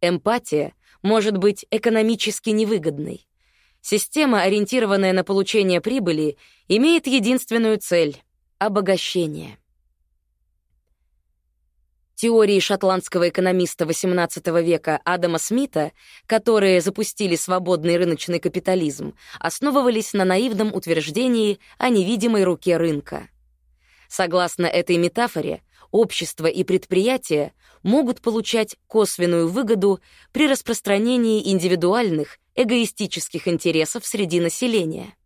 Эмпатия может быть экономически невыгодной. Система, ориентированная на получение прибыли, имеет единственную цель — обогащение. Теории шотландского экономиста XVIII века Адама Смита, которые запустили свободный рыночный капитализм, основывались на наивном утверждении о невидимой руке рынка. Согласно этой метафоре, общество и предприятия могут получать косвенную выгоду при распространении индивидуальных, эгоистических интересов среди населения.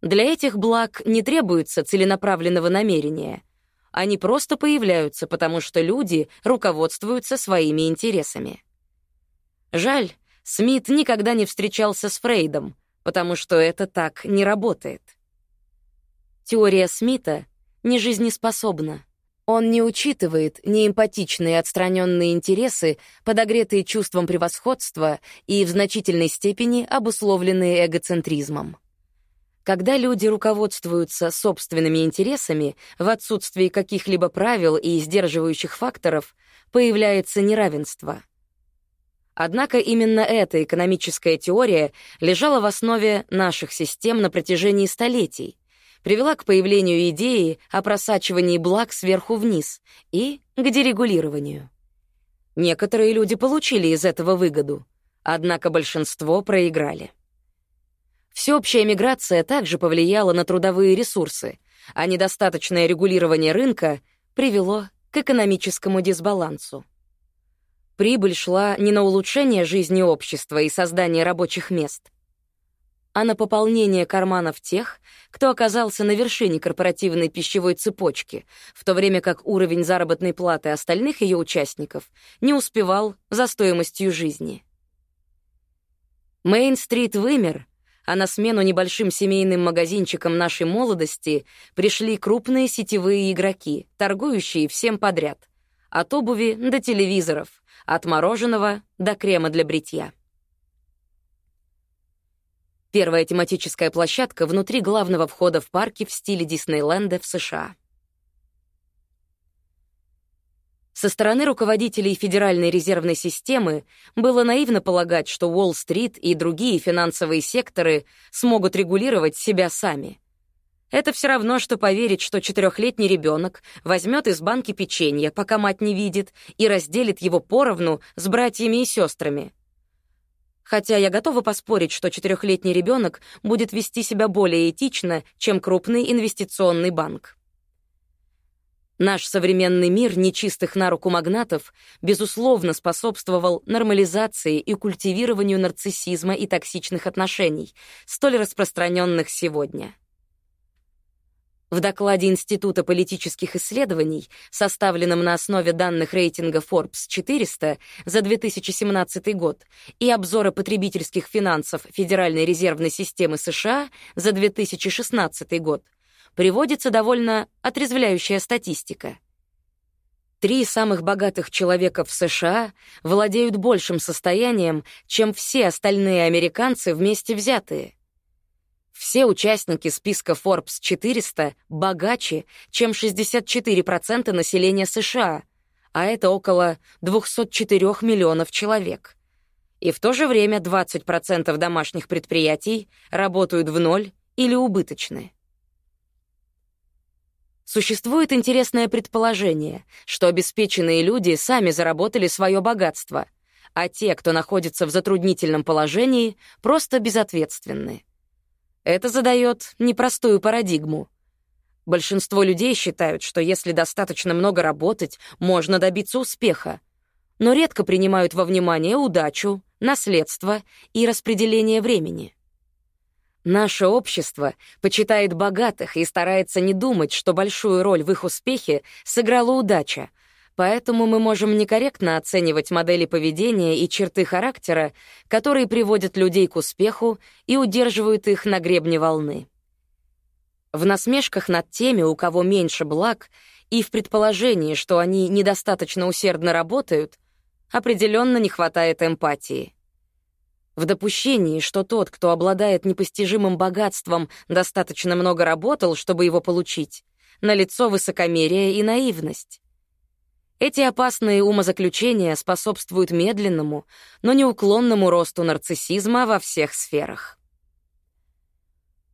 Для этих благ не требуется целенаправленного намерения — они просто появляются, потому что люди руководствуются своими интересами. Жаль, Смит никогда не встречался с Фрейдом, потому что это так не работает. Теория Смита не жизнеспособна. Он не учитывает неэмпатичные отстраненные интересы, подогретые чувством превосходства и в значительной степени обусловленные эгоцентризмом. Когда люди руководствуются собственными интересами, в отсутствии каких-либо правил и сдерживающих факторов, появляется неравенство. Однако именно эта экономическая теория лежала в основе наших систем на протяжении столетий, привела к появлению идеи о просачивании благ сверху вниз и к дерегулированию. Некоторые люди получили из этого выгоду, однако большинство проиграли. Всеобщая миграция также повлияла на трудовые ресурсы, а недостаточное регулирование рынка привело к экономическому дисбалансу. Прибыль шла не на улучшение жизни общества и создание рабочих мест, а на пополнение карманов тех, кто оказался на вершине корпоративной пищевой цепочки, в то время как уровень заработной платы остальных ее участников не успевал за стоимостью жизни. Мейн-стрит вымер, а на смену небольшим семейным магазинчикам нашей молодости пришли крупные сетевые игроки, торгующие всем подряд. От обуви до телевизоров, от мороженого до крема для бритья. Первая тематическая площадка внутри главного входа в парке в стиле Диснейленда в США. Со стороны руководителей Федеральной резервной системы было наивно полагать, что Уолл-стрит и другие финансовые секторы смогут регулировать себя сами. Это все равно, что поверить, что четырехлетний ребенок возьмет из банки печенье, пока мать не видит, и разделит его поровну с братьями и сестрами. Хотя я готова поспорить, что четырехлетний ребенок будет вести себя более этично, чем крупный инвестиционный банк. Наш современный мир нечистых на руку магнатов безусловно способствовал нормализации и культивированию нарциссизма и токсичных отношений, столь распространенных сегодня. В докладе Института политических исследований, составленном на основе данных рейтинга Forbes 400 за 2017 год и обзора потребительских финансов Федеральной резервной системы США за 2016 год, приводится довольно отрезвляющая статистика. Три самых богатых человека в США владеют большим состоянием, чем все остальные американцы вместе взятые — все участники списка Forbes 400 богаче, чем 64% населения США, а это около 204 миллионов человек. И в то же время 20% домашних предприятий работают в ноль или убыточны. Существует интересное предположение, что обеспеченные люди сами заработали свое богатство, а те, кто находится в затруднительном положении, просто безответственны. Это задает непростую парадигму. Большинство людей считают, что если достаточно много работать, можно добиться успеха, но редко принимают во внимание удачу, наследство и распределение времени. Наше общество почитает богатых и старается не думать, что большую роль в их успехе сыграла удача — Поэтому мы можем некорректно оценивать модели поведения и черты характера, которые приводят людей к успеху и удерживают их на гребне волны. В насмешках над теми, у кого меньше благ, и в предположении, что они недостаточно усердно работают, определенно не хватает эмпатии. В допущении, что тот, кто обладает непостижимым богатством, достаточно много работал, чтобы его получить, налицо высокомерие и наивность. Эти опасные умозаключения способствуют медленному, но неуклонному росту нарциссизма во всех сферах.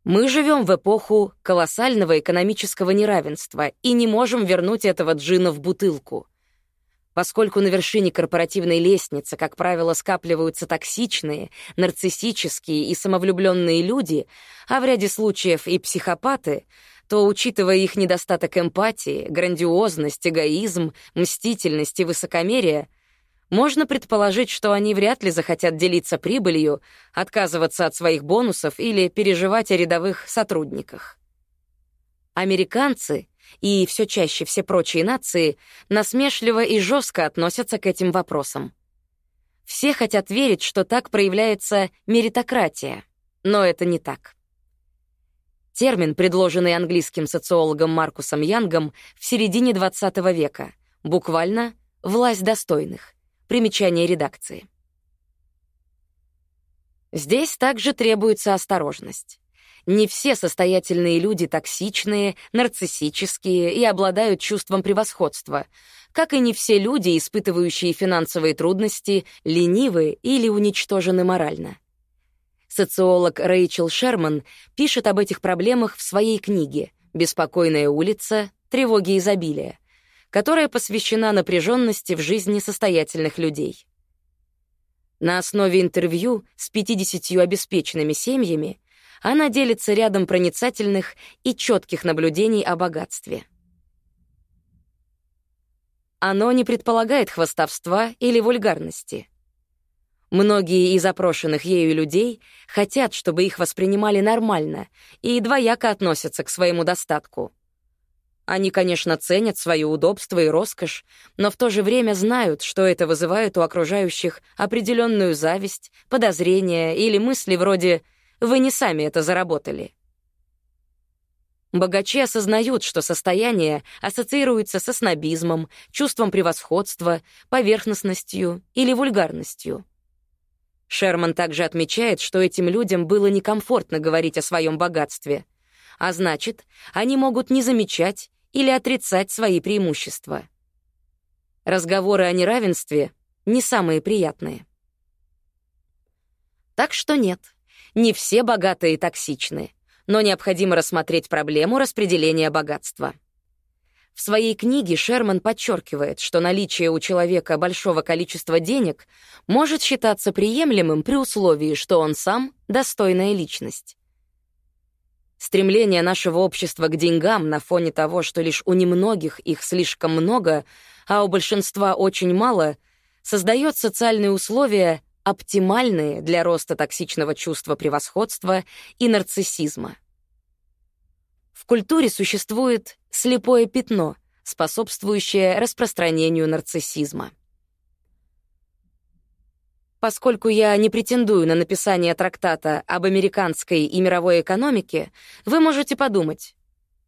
Мы живем в эпоху колоссального экономического неравенства и не можем вернуть этого джина в бутылку. Поскольку на вершине корпоративной лестницы, как правило, скапливаются токсичные, нарциссические и самовлюбленные люди, а в ряде случаев и психопаты — то, учитывая их недостаток эмпатии, грандиозность, эгоизм, мстительность и высокомерие, можно предположить, что они вряд ли захотят делиться прибылью, отказываться от своих бонусов или переживать о рядовых сотрудниках. Американцы и все чаще все прочие нации насмешливо и жестко относятся к этим вопросам. Все хотят верить, что так проявляется меритократия, но это не так. Термин, предложенный английским социологом Маркусом Янгом в середине XX века, буквально «власть достойных». Примечание редакции. Здесь также требуется осторожность. Не все состоятельные люди токсичные, нарциссические и обладают чувством превосходства, как и не все люди, испытывающие финансовые трудности, ленивы или уничтожены морально. Социолог Рэйчел Шерман пишет об этих проблемах в своей книге «Беспокойная улица. Тревоги изобилия», которая посвящена напряженности в жизни состоятельных людей. На основе интервью с 50 обеспеченными семьями она делится рядом проницательных и четких наблюдений о богатстве. Оно не предполагает хвастовства или вульгарности — Многие из опрошенных ею людей хотят, чтобы их воспринимали нормально и двояко относятся к своему достатку. Они, конечно, ценят свое удобство и роскошь, но в то же время знают, что это вызывает у окружающих определенную зависть, подозрения или мысли вроде «вы не сами это заработали». Богачи осознают, что состояние ассоциируется со снобизмом, чувством превосходства, поверхностностью или вульгарностью. Шерман также отмечает, что этим людям было некомфортно говорить о своем богатстве, а значит, они могут не замечать или отрицать свои преимущества. Разговоры о неравенстве не самые приятные. Так что нет, не все богатые токсичны, но необходимо рассмотреть проблему распределения богатства. В своей книге Шерман подчеркивает, что наличие у человека большого количества денег может считаться приемлемым при условии, что он сам — достойная личность. Стремление нашего общества к деньгам на фоне того, что лишь у немногих их слишком много, а у большинства очень мало, создает социальные условия, оптимальные для роста токсичного чувства превосходства и нарциссизма. В культуре существует слепое пятно, способствующее распространению нарциссизма. Поскольку я не претендую на написание трактата об американской и мировой экономике, вы можете подумать,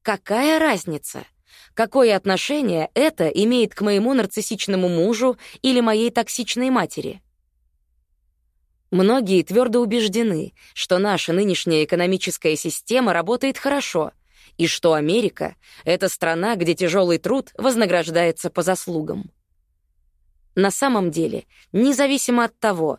какая разница? Какое отношение это имеет к моему нарциссичному мужу или моей токсичной матери? Многие твердо убеждены, что наша нынешняя экономическая система работает хорошо, и что Америка — это страна, где тяжелый труд вознаграждается по заслугам. На самом деле, независимо от того,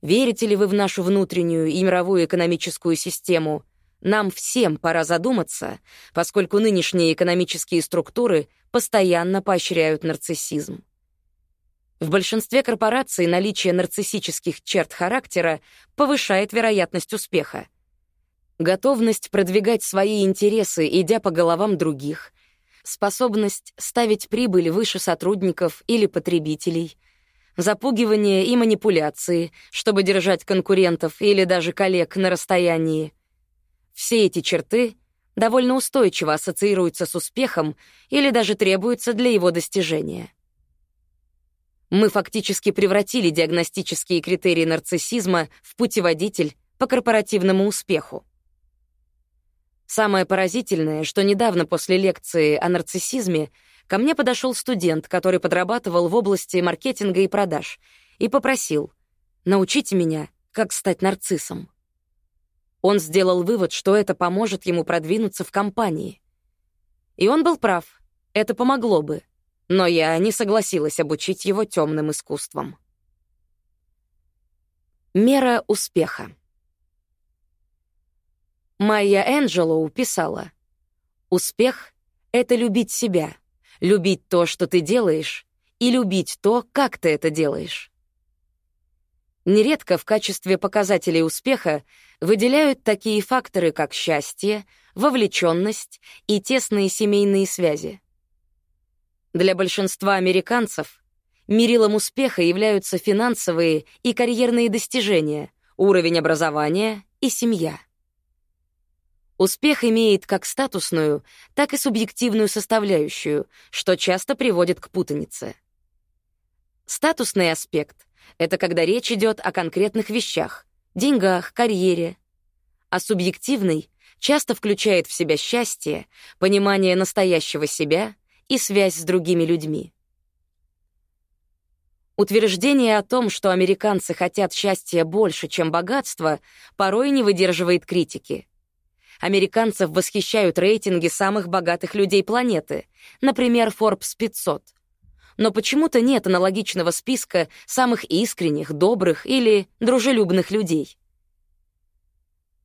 верите ли вы в нашу внутреннюю и мировую экономическую систему, нам всем пора задуматься, поскольку нынешние экономические структуры постоянно поощряют нарциссизм. В большинстве корпораций наличие нарциссических черт характера повышает вероятность успеха, готовность продвигать свои интересы, идя по головам других, способность ставить прибыль выше сотрудников или потребителей, запугивание и манипуляции, чтобы держать конкурентов или даже коллег на расстоянии. Все эти черты довольно устойчиво ассоциируются с успехом или даже требуются для его достижения. Мы фактически превратили диагностические критерии нарциссизма в путеводитель по корпоративному успеху. Самое поразительное, что недавно после лекции о нарциссизме ко мне подошел студент, который подрабатывал в области маркетинга и продаж, и попросил «Научите меня, как стать нарциссом». Он сделал вывод, что это поможет ему продвинуться в компании. И он был прав, это помогло бы, но я не согласилась обучить его темным искусствам. Мера успеха. Майя Энджелоу писала, «Успех — это любить себя, любить то, что ты делаешь, и любить то, как ты это делаешь». Нередко в качестве показателей успеха выделяют такие факторы, как счастье, вовлеченность и тесные семейные связи. Для большинства американцев мерилом успеха являются финансовые и карьерные достижения, уровень образования и семья. Успех имеет как статусную, так и субъективную составляющую, что часто приводит к путанице. Статусный аспект — это когда речь идет о конкретных вещах, деньгах, карьере. А субъективный часто включает в себя счастье, понимание настоящего себя и связь с другими людьми. Утверждение о том, что американцы хотят счастья больше, чем богатства, порой не выдерживает критики — Американцев восхищают рейтинги самых богатых людей планеты, например, Forbes 500. Но почему-то нет аналогичного списка самых искренних, добрых или дружелюбных людей.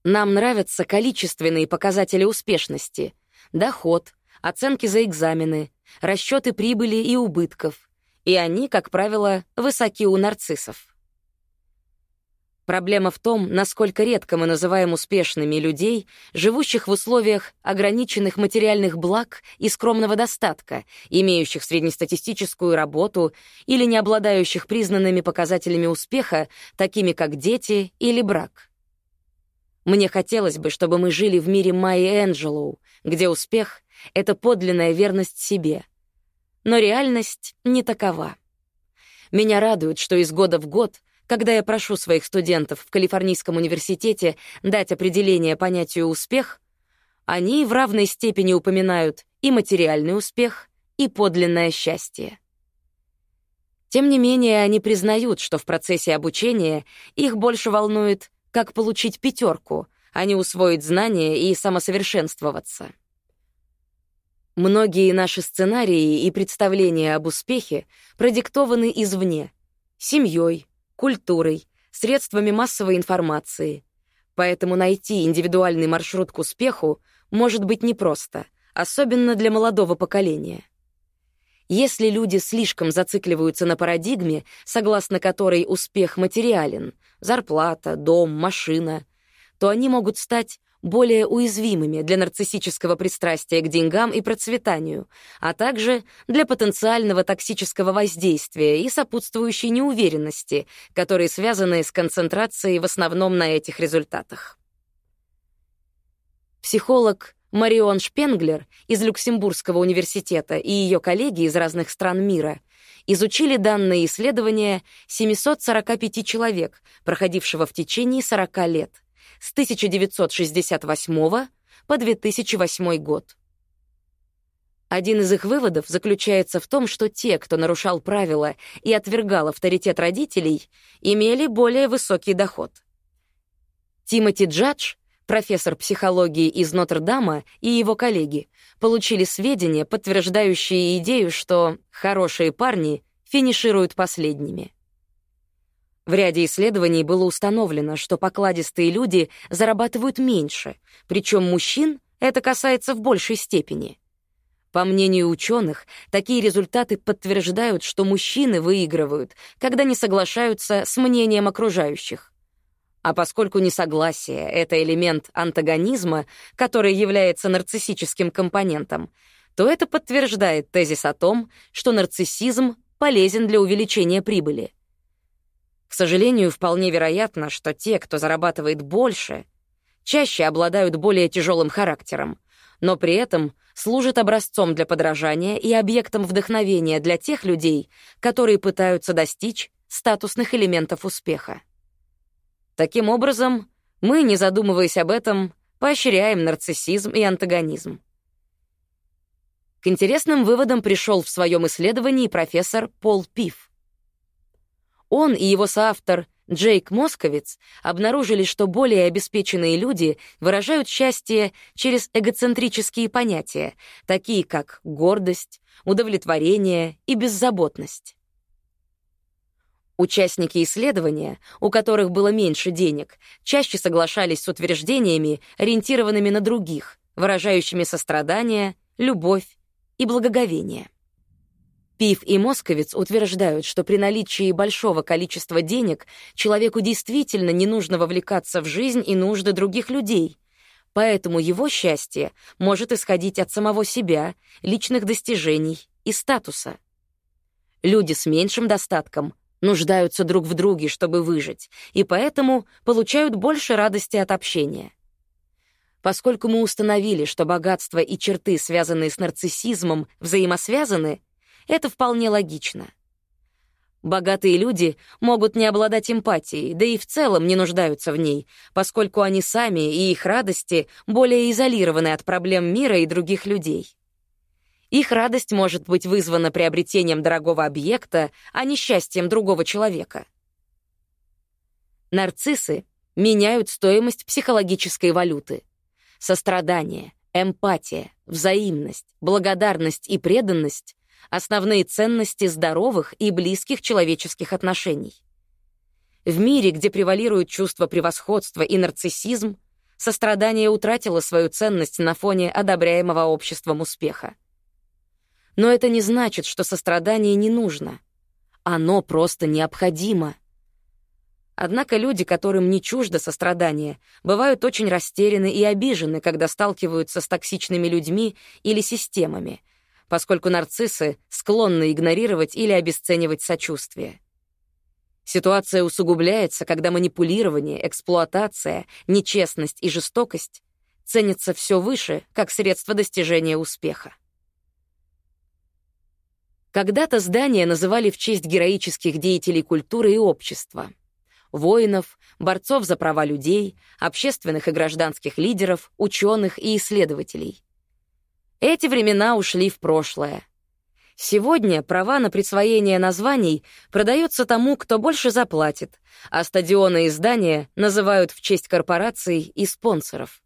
Нам нравятся количественные показатели успешности, доход, оценки за экзамены, расчеты прибыли и убытков, и они, как правило, высоки у нарциссов. Проблема в том, насколько редко мы называем успешными людей, живущих в условиях ограниченных материальных благ и скромного достатка, имеющих среднестатистическую работу или не обладающих признанными показателями успеха, такими как дети или брак. Мне хотелось бы, чтобы мы жили в мире Майи Энджелоу, где успех — это подлинная верность себе. Но реальность не такова. Меня радует, что из года в год когда я прошу своих студентов в Калифорнийском университете дать определение понятию «успех», они в равной степени упоминают и материальный успех, и подлинное счастье. Тем не менее, они признают, что в процессе обучения их больше волнует, как получить пятерку, а не усвоить знания и самосовершенствоваться. Многие наши сценарии и представления об успехе продиктованы извне — семьей, культурой, средствами массовой информации. Поэтому найти индивидуальный маршрут к успеху может быть непросто, особенно для молодого поколения. Если люди слишком зацикливаются на парадигме, согласно которой успех материален — зарплата, дом, машина — то они могут стать более уязвимыми для нарциссического пристрастия к деньгам и процветанию, а также для потенциального токсического воздействия и сопутствующей неуверенности, которые связаны с концентрацией в основном на этих результатах. Психолог Марион Шпенглер из Люксембургского университета и ее коллеги из разных стран мира изучили данные исследования 745 человек, проходившего в течение 40 лет — с 1968 по 2008 год. Один из их выводов заключается в том, что те, кто нарушал правила и отвергал авторитет родителей, имели более высокий доход. Тимоти Джадж, профессор психологии из Нотр-Дама и его коллеги получили сведения, подтверждающие идею, что хорошие парни финишируют последними. В ряде исследований было установлено, что покладистые люди зарабатывают меньше, причем мужчин это касается в большей степени. По мнению ученых, такие результаты подтверждают, что мужчины выигрывают, когда не соглашаются с мнением окружающих. А поскольку несогласие — это элемент антагонизма, который является нарциссическим компонентом, то это подтверждает тезис о том, что нарциссизм полезен для увеличения прибыли. К сожалению, вполне вероятно, что те, кто зарабатывает больше, чаще обладают более тяжелым характером, но при этом служат образцом для подражания и объектом вдохновения для тех людей, которые пытаются достичь статусных элементов успеха. Таким образом, мы, не задумываясь об этом, поощряем нарциссизм и антагонизм. К интересным выводам пришел в своем исследовании профессор Пол Пиф. Он и его соавтор Джейк Московиц обнаружили, что более обеспеченные люди выражают счастье через эгоцентрические понятия, такие как гордость, удовлетворение и беззаботность. Участники исследования, у которых было меньше денег, чаще соглашались с утверждениями, ориентированными на других, выражающими сострадание, любовь и благоговение. Пив и Московец утверждают, что при наличии большого количества денег человеку действительно не нужно вовлекаться в жизнь и нужды других людей, поэтому его счастье может исходить от самого себя, личных достижений и статуса. Люди с меньшим достатком нуждаются друг в друге, чтобы выжить, и поэтому получают больше радости от общения. Поскольку мы установили, что богатство и черты, связанные с нарциссизмом, взаимосвязаны, это вполне логично. Богатые люди могут не обладать эмпатией, да и в целом не нуждаются в ней, поскольку они сами и их радости более изолированы от проблем мира и других людей. Их радость может быть вызвана приобретением дорогого объекта, а не счастьем другого человека. Нарциссы меняют стоимость психологической валюты. Сострадание, эмпатия, взаимность, благодарность и преданность основные ценности здоровых и близких человеческих отношений. В мире, где превалируют чувство превосходства и нарциссизм, сострадание утратило свою ценность на фоне одобряемого обществом успеха. Но это не значит, что сострадание не нужно. Оно просто необходимо. Однако люди, которым не чуждо сострадание, бывают очень растеряны и обижены, когда сталкиваются с токсичными людьми или системами — поскольку нарциссы склонны игнорировать или обесценивать сочувствие. Ситуация усугубляется, когда манипулирование, эксплуатация, нечестность и жестокость ценятся все выше как средство достижения успеха. Когда-то здания называли в честь героических деятелей культуры и общества — воинов, борцов за права людей, общественных и гражданских лидеров, ученых и исследователей. Эти времена ушли в прошлое. Сегодня права на присвоение названий продаются тому, кто больше заплатит, а стадионы и здания называют в честь корпораций и спонсоров.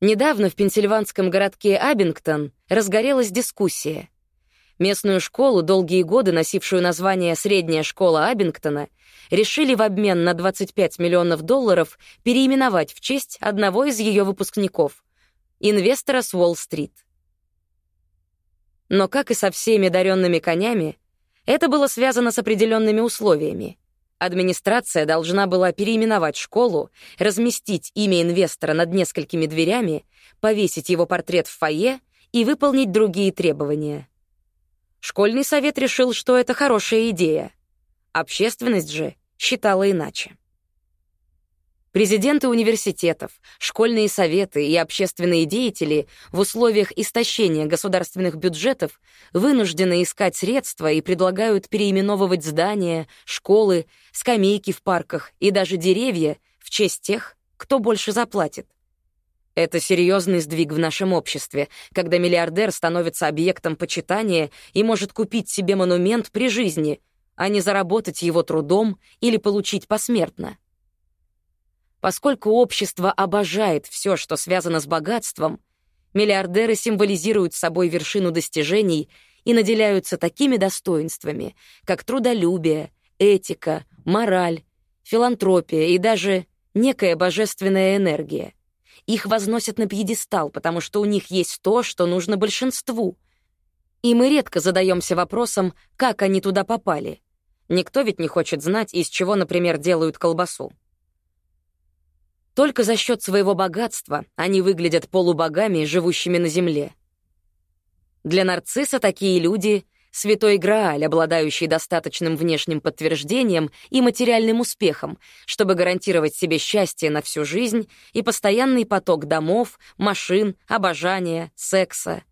Недавно в пенсильванском городке Абингтон разгорелась дискуссия. Местную школу, долгие годы носившую название «Средняя школа Абингтона», решили в обмен на 25 миллионов долларов переименовать в честь одного из ее выпускников — инвестора с Уолл-стрит. Но, как и со всеми даренными конями, это было связано с определенными условиями. Администрация должна была переименовать школу, разместить имя инвестора над несколькими дверями, повесить его портрет в фойе и выполнить другие требования. Школьный совет решил, что это хорошая идея. Общественность же считала иначе. Президенты университетов, школьные советы и общественные деятели в условиях истощения государственных бюджетов вынуждены искать средства и предлагают переименовывать здания, школы, скамейки в парках и даже деревья в честь тех, кто больше заплатит. Это серьезный сдвиг в нашем обществе, когда миллиардер становится объектом почитания и может купить себе монумент при жизни, а не заработать его трудом или получить посмертно. Поскольку общество обожает все, что связано с богатством, миллиардеры символизируют собой вершину достижений и наделяются такими достоинствами, как трудолюбие, этика, мораль, филантропия и даже некая божественная энергия. Их возносят на пьедестал, потому что у них есть то, что нужно большинству. И мы редко задаемся вопросом, как они туда попали. Никто ведь не хочет знать, из чего, например, делают колбасу. Только за счет своего богатства они выглядят полубогами, живущими на земле. Для нарцисса такие люди — святой Грааль, обладающий достаточным внешним подтверждением и материальным успехом, чтобы гарантировать себе счастье на всю жизнь и постоянный поток домов, машин, обожания, секса,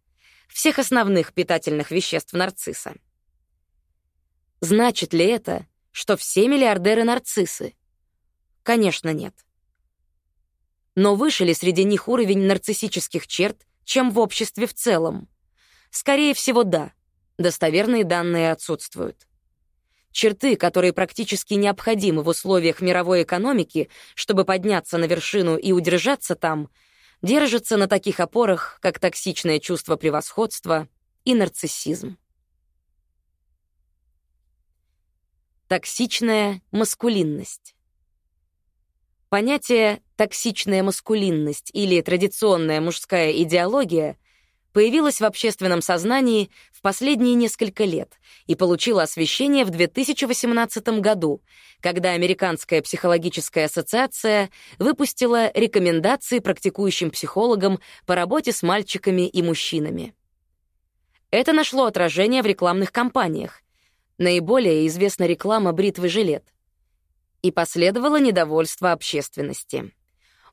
всех основных питательных веществ нарцисса. Значит ли это, что все миллиардеры нарциссы? Конечно, нет. Но выше ли среди них уровень нарциссических черт, чем в обществе в целом? Скорее всего, да. Достоверные данные отсутствуют. Черты, которые практически необходимы в условиях мировой экономики, чтобы подняться на вершину и удержаться там, держатся на таких опорах, как токсичное чувство превосходства и нарциссизм. Токсичная маскулинность. Понятие «токсичная маскулинность» или «традиционная мужская идеология» появилось в общественном сознании в последние несколько лет и получило освещение в 2018 году, когда Американская психологическая ассоциация выпустила рекомендации практикующим психологам по работе с мальчиками и мужчинами. Это нашло отражение в рекламных кампаниях. Наиболее известна реклама бритвы «Жилет» и последовало недовольство общественности.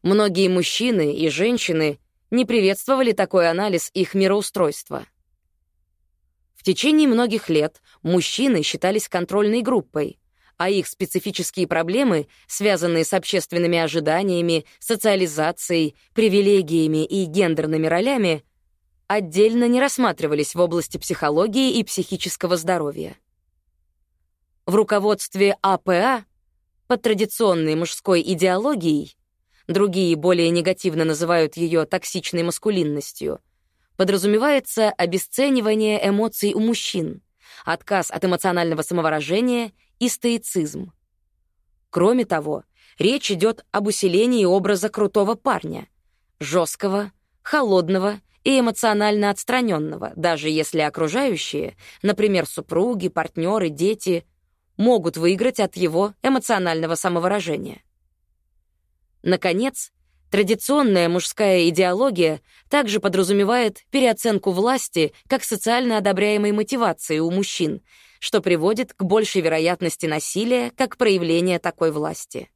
Многие мужчины и женщины не приветствовали такой анализ их мироустройства. В течение многих лет мужчины считались контрольной группой, а их специфические проблемы, связанные с общественными ожиданиями, социализацией, привилегиями и гендерными ролями, отдельно не рассматривались в области психологии и психического здоровья. В руководстве АПА под традиционной мужской идеологией, другие более негативно называют ее токсичной маскулинностью, подразумевается обесценивание эмоций у мужчин, отказ от эмоционального самовыражения и стоицизм. Кроме того, речь идет об усилении образа крутого парня, жесткого, холодного и эмоционально отстраненного, даже если окружающие, например, супруги, партнеры, дети — могут выиграть от его эмоционального самовыражения. Наконец, традиционная мужская идеология также подразумевает переоценку власти как социально одобряемой мотивации у мужчин, что приводит к большей вероятности насилия как проявление такой власти.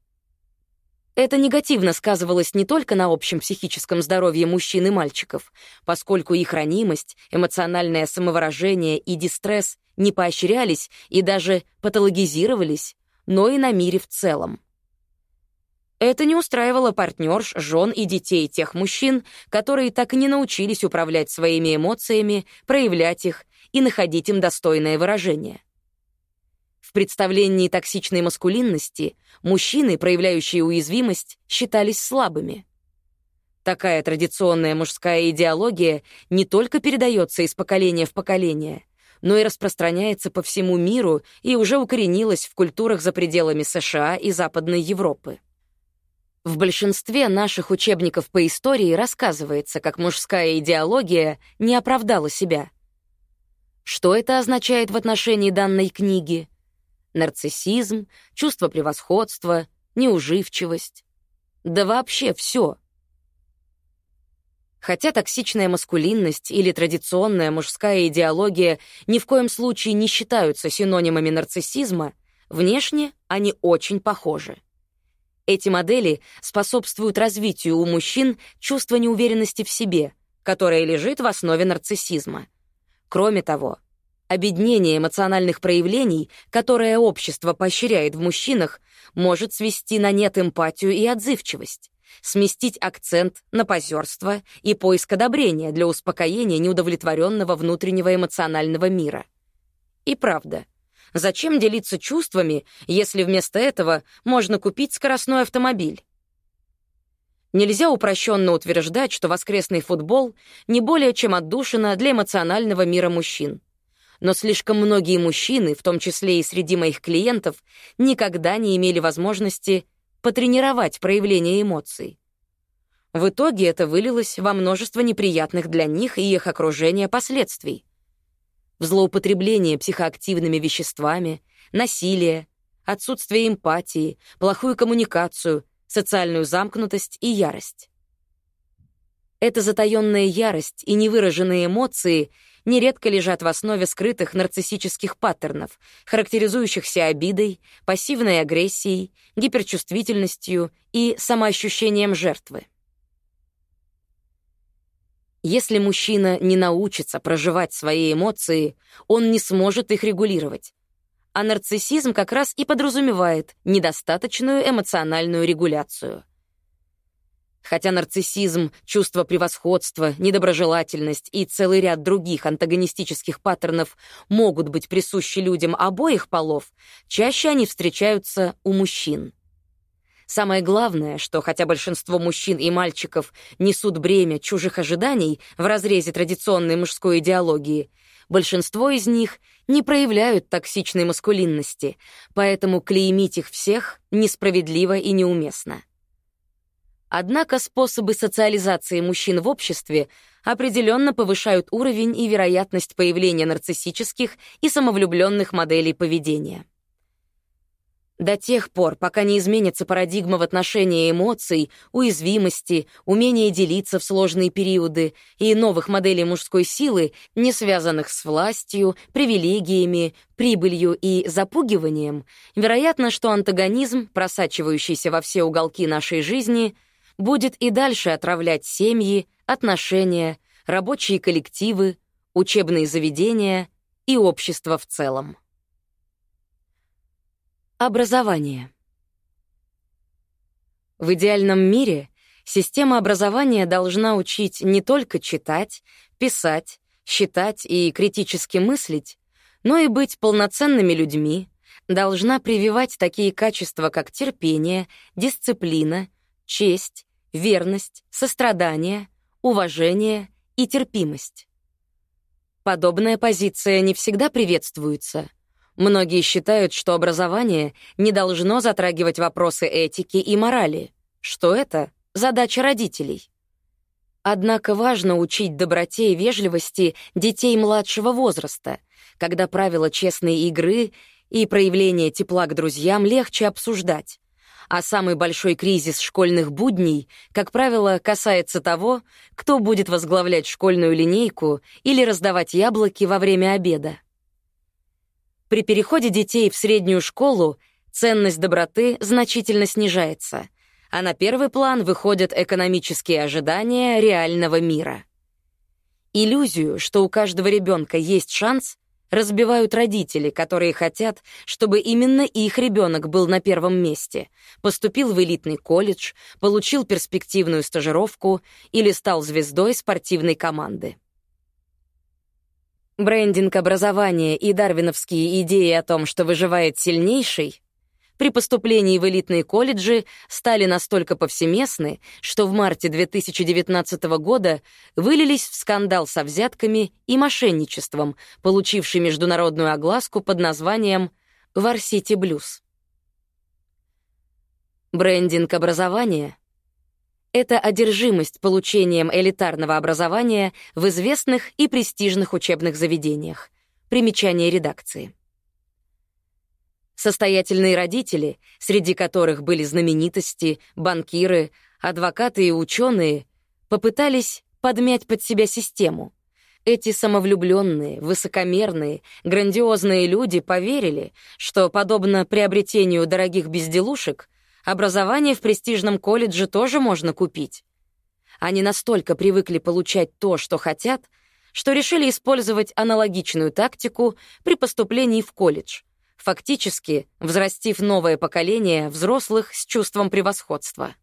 Это негативно сказывалось не только на общем психическом здоровье мужчин и мальчиков, поскольку их ранимость, эмоциональное самовыражение и дистресс не поощрялись и даже патологизировались, но и на мире в целом. Это не устраивало партнерш, жен и детей тех мужчин, которые так и не научились управлять своими эмоциями, проявлять их и находить им достойное выражение. В представлении токсичной маскулинности мужчины, проявляющие уязвимость, считались слабыми. Такая традиционная мужская идеология не только передается из поколения в поколение, но и распространяется по всему миру и уже укоренилась в культурах за пределами США и Западной Европы. В большинстве наших учебников по истории рассказывается, как мужская идеология не оправдала себя. Что это означает в отношении данной книги? Нарциссизм, чувство превосходства, неуживчивость. Да вообще все. Хотя токсичная маскулинность или традиционная мужская идеология ни в коем случае не считаются синонимами нарциссизма, внешне они очень похожи. Эти модели способствуют развитию у мужчин чувства неуверенности в себе, которое лежит в основе нарциссизма. Кроме того, обеднение эмоциональных проявлений, которое общество поощряет в мужчинах, может свести на нет эмпатию и отзывчивость, сместить акцент на позерство и поиск одобрения для успокоения неудовлетворенного внутреннего эмоционального мира. И правда, Зачем делиться чувствами, если вместо этого можно купить скоростной автомобиль? Нельзя упрощенно утверждать, что воскресный футбол не более чем отдушина для эмоционального мира мужчин. Но слишком многие мужчины, в том числе и среди моих клиентов, никогда не имели возможности потренировать проявление эмоций. В итоге это вылилось во множество неприятных для них и их окружения последствий в злоупотребление психоактивными веществами, насилие, отсутствие эмпатии, плохую коммуникацию, социальную замкнутость и ярость. Эта затаённая ярость и невыраженные эмоции нередко лежат в основе скрытых нарциссических паттернов, характеризующихся обидой, пассивной агрессией, гиперчувствительностью и самоощущением жертвы. Если мужчина не научится проживать свои эмоции, он не сможет их регулировать. А нарциссизм как раз и подразумевает недостаточную эмоциональную регуляцию. Хотя нарциссизм, чувство превосходства, недоброжелательность и целый ряд других антагонистических паттернов могут быть присущи людям обоих полов, чаще они встречаются у мужчин. Самое главное, что хотя большинство мужчин и мальчиков несут бремя чужих ожиданий в разрезе традиционной мужской идеологии, большинство из них не проявляют токсичной маскулинности, поэтому клеймить их всех несправедливо и неуместно. Однако способы социализации мужчин в обществе определенно повышают уровень и вероятность появления нарциссических и самовлюбленных моделей поведения. До тех пор, пока не изменится парадигма в отношении эмоций, уязвимости, умения делиться в сложные периоды и новых моделей мужской силы, не связанных с властью, привилегиями, прибылью и запугиванием, вероятно, что антагонизм, просачивающийся во все уголки нашей жизни, будет и дальше отравлять семьи, отношения, рабочие коллективы, учебные заведения и общество в целом. Образование. В идеальном мире система образования должна учить не только читать, писать, считать и критически мыслить, но и быть полноценными людьми, должна прививать такие качества, как терпение, дисциплина, честь, верность, сострадание, уважение и терпимость. Подобная позиция не всегда приветствуется — Многие считают, что образование не должно затрагивать вопросы этики и морали. Что это? Задача родителей. Однако важно учить доброте и вежливости детей младшего возраста, когда правила честной игры и проявление тепла к друзьям легче обсуждать. А самый большой кризис школьных будней, как правило, касается того, кто будет возглавлять школьную линейку или раздавать яблоки во время обеда. При переходе детей в среднюю школу ценность доброты значительно снижается, а на первый план выходят экономические ожидания реального мира. Иллюзию, что у каждого ребенка есть шанс, разбивают родители, которые хотят, чтобы именно их ребенок был на первом месте, поступил в элитный колледж, получил перспективную стажировку или стал звездой спортивной команды. Брендинг образования и дарвиновские идеи о том, что выживает сильнейший, при поступлении в элитные колледжи стали настолько повсеместны, что в марте 2019 года вылились в скандал со взятками и мошенничеством, получивший международную огласку под названием «Варсити Блюз». Брендинг образования — это одержимость получением элитарного образования в известных и престижных учебных заведениях. Примечание редакции. Состоятельные родители, среди которых были знаменитости, банкиры, адвокаты и ученые, попытались подмять под себя систему. Эти самовлюбленные, высокомерные, грандиозные люди поверили, что, подобно приобретению дорогих безделушек, образование в престижном колледже тоже можно купить. Они настолько привыкли получать то, что хотят, что решили использовать аналогичную тактику при поступлении в колледж — фактически взрастив новое поколение взрослых с чувством превосходства.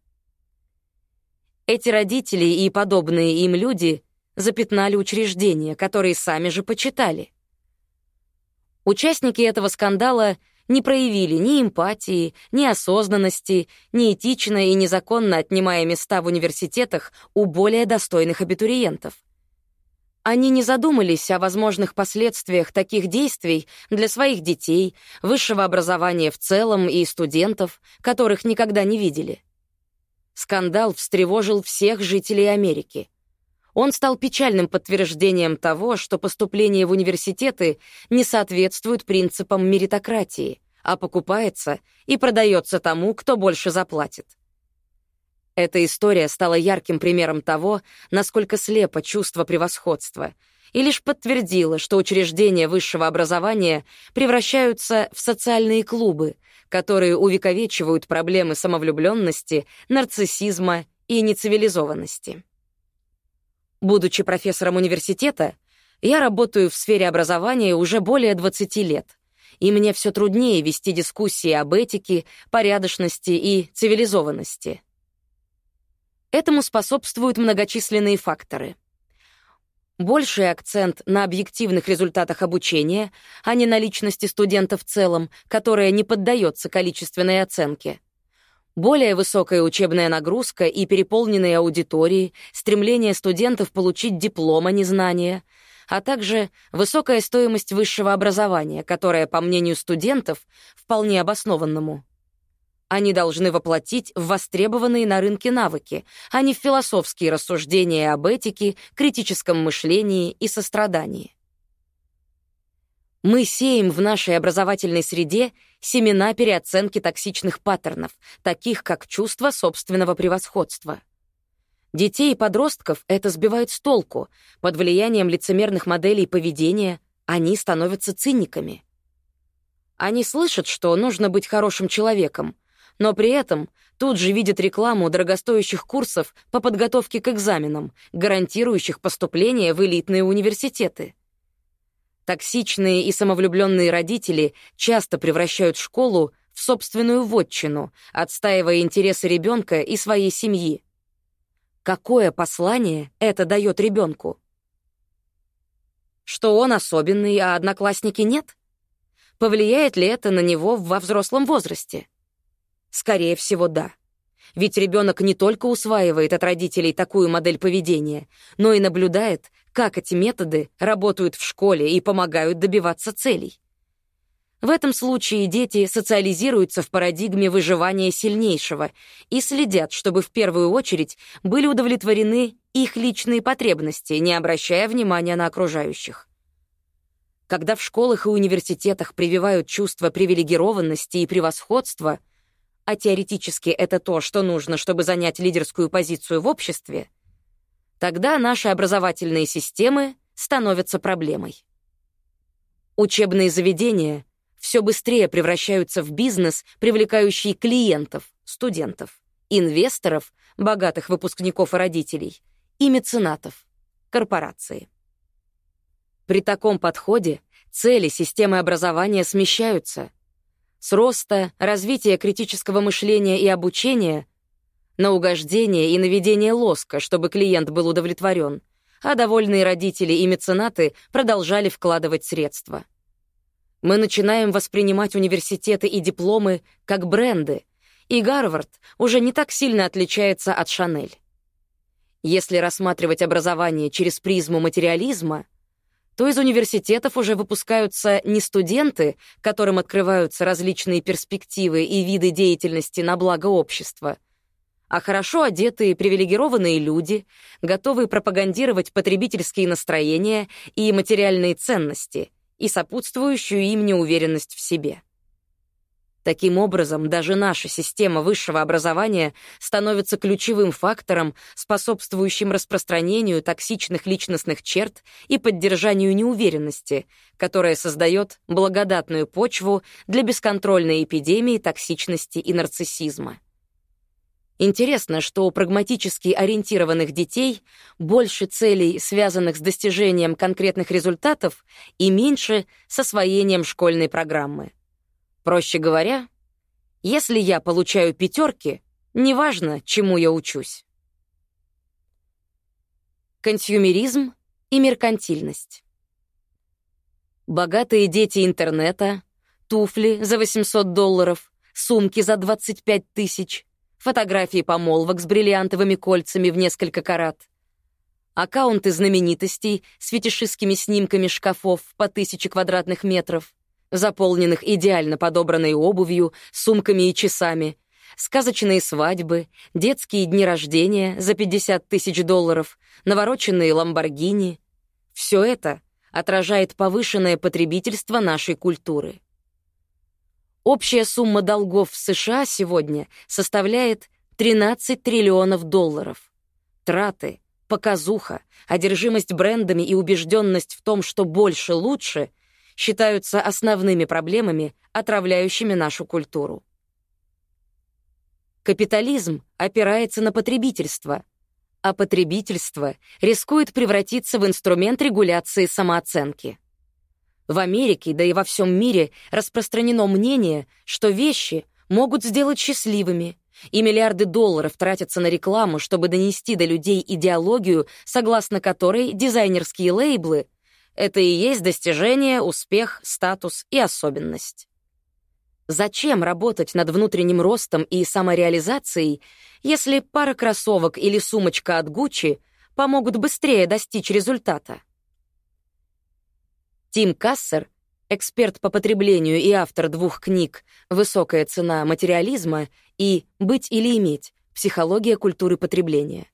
Эти родители и подобные им люди запятнали учреждения, которые сами же почитали. Участники этого скандала не проявили ни эмпатии, ни осознанности, ни этично и незаконно отнимая места в университетах у более достойных абитуриентов. Они не задумались о возможных последствиях таких действий для своих детей, высшего образования в целом и студентов, которых никогда не видели. Скандал встревожил всех жителей Америки. Он стал печальным подтверждением того, что поступление в университеты не соответствует принципам меритократии, а покупается и продается тому, кто больше заплатит. Эта история стала ярким примером того, насколько слепо чувство превосходства, и лишь подтвердила, что учреждения высшего образования превращаются в социальные клубы, которые увековечивают проблемы самовлюбленности, нарциссизма и нецивилизованности. Будучи профессором университета, я работаю в сфере образования уже более 20 лет, и мне все труднее вести дискуссии об этике, порядочности и цивилизованности — Этому способствуют многочисленные факторы. Больший акцент на объективных результатах обучения, а не на личности студента в целом, которая не поддается количественной оценке. Более высокая учебная нагрузка и переполненные аудитории, стремление студентов получить диплом, а не знания, а также высокая стоимость высшего образования, которая, по мнению студентов, вполне обоснованному, они должны воплотить в востребованные на рынке навыки, а не в философские рассуждения об этике, критическом мышлении и сострадании. Мы сеем в нашей образовательной среде семена переоценки токсичных паттернов, таких как чувство собственного превосходства. Детей и подростков это сбивает с толку. Под влиянием лицемерных моделей поведения они становятся циниками. Они слышат, что нужно быть хорошим человеком, но при этом тут же видят рекламу дорогостоящих курсов по подготовке к экзаменам, гарантирующих поступление в элитные университеты. Токсичные и самовлюбленные родители часто превращают школу в собственную вотчину, отстаивая интересы ребенка и своей семьи. Какое послание это дает ребенку? Что он особенный, а одноклассники нет? Повлияет ли это на него во взрослом возрасте? Скорее всего, да. Ведь ребенок не только усваивает от родителей такую модель поведения, но и наблюдает, как эти методы работают в школе и помогают добиваться целей. В этом случае дети социализируются в парадигме выживания сильнейшего и следят, чтобы в первую очередь были удовлетворены их личные потребности, не обращая внимания на окружающих. Когда в школах и университетах прививают чувство привилегированности и превосходства — а теоретически это то, что нужно, чтобы занять лидерскую позицию в обществе, тогда наши образовательные системы становятся проблемой. Учебные заведения все быстрее превращаются в бизнес, привлекающий клиентов, студентов, инвесторов, богатых выпускников и родителей, и меценатов, корпорации. При таком подходе цели системы образования смещаются — с роста, развития критического мышления и обучения на угождение и наведение лоска, чтобы клиент был удовлетворен, а довольные родители и меценаты продолжали вкладывать средства. Мы начинаем воспринимать университеты и дипломы как бренды, и Гарвард уже не так сильно отличается от Шанель. Если рассматривать образование через призму материализма, то из университетов уже выпускаются не студенты, которым открываются различные перспективы и виды деятельности на благо общества, а хорошо одетые привилегированные люди, готовые пропагандировать потребительские настроения и материальные ценности и сопутствующую им неуверенность в себе. Таким образом, даже наша система высшего образования становится ключевым фактором, способствующим распространению токсичных личностных черт и поддержанию неуверенности, которая создает благодатную почву для бесконтрольной эпидемии токсичности и нарциссизма. Интересно, что у прагматически ориентированных детей больше целей, связанных с достижением конкретных результатов, и меньше с освоением школьной программы. Проще говоря, если я получаю пятерки, неважно, чему я учусь. Консюмеризм и меркантильность. Богатые дети интернета, туфли за 800 долларов, сумки за 25 тысяч, фотографии помолвок с бриллиантовыми кольцами в несколько карат, аккаунты знаменитостей с фетишистскими снимками шкафов по тысяче квадратных метров, заполненных идеально подобранной обувью, сумками и часами, сказочные свадьбы, детские дни рождения за 50 тысяч долларов, навороченные ламборгини. Все это отражает повышенное потребительство нашей культуры. Общая сумма долгов в США сегодня составляет 13 триллионов долларов. Траты, показуха, одержимость брендами и убежденность в том, что больше лучше, считаются основными проблемами, отравляющими нашу культуру. Капитализм опирается на потребительство, а потребительство рискует превратиться в инструмент регуляции самооценки. В Америке, да и во всем мире распространено мнение, что вещи могут сделать счастливыми, и миллиарды долларов тратятся на рекламу, чтобы донести до людей идеологию, согласно которой дизайнерские лейблы — это и есть достижение, успех, статус и особенность. Зачем работать над внутренним ростом и самореализацией, если пара кроссовок или сумочка от Гуччи помогут быстрее достичь результата? Тим Кассер, эксперт по потреблению и автор двух книг «Высокая цена материализма» и «Быть или иметь. Психология культуры потребления»,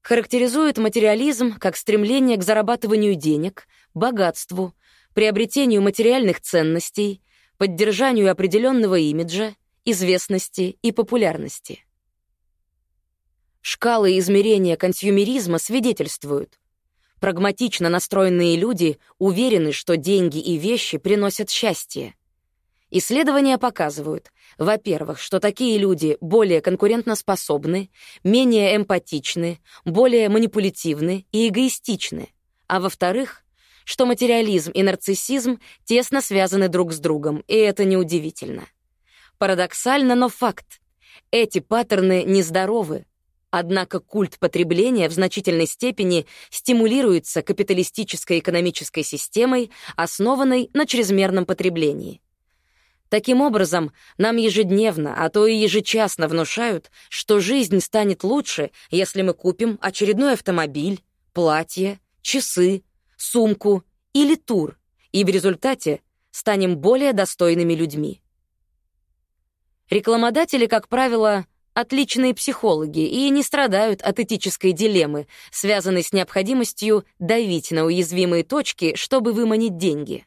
характеризует материализм как стремление к зарабатыванию денег, богатству, приобретению материальных ценностей, поддержанию определенного имиджа, известности и популярности. Шкалы измерения консюмеризма свидетельствуют. Прагматично настроенные люди уверены, что деньги и вещи приносят счастье. Исследования показывают, во-первых, что такие люди более конкурентоспособны, менее эмпатичны, более манипулятивны и эгоистичны, а во-вторых, что материализм и нарциссизм тесно связаны друг с другом, и это неудивительно. Парадоксально, но факт. Эти паттерны нездоровы, однако культ потребления в значительной степени стимулируется капиталистической экономической системой, основанной на чрезмерном потреблении. Таким образом, нам ежедневно, а то и ежечасно внушают, что жизнь станет лучше, если мы купим очередной автомобиль, платье, часы, сумку или тур, и в результате станем более достойными людьми. Рекламодатели, как правило, отличные психологи и не страдают от этической дилеммы, связанной с необходимостью давить на уязвимые точки, чтобы выманить деньги.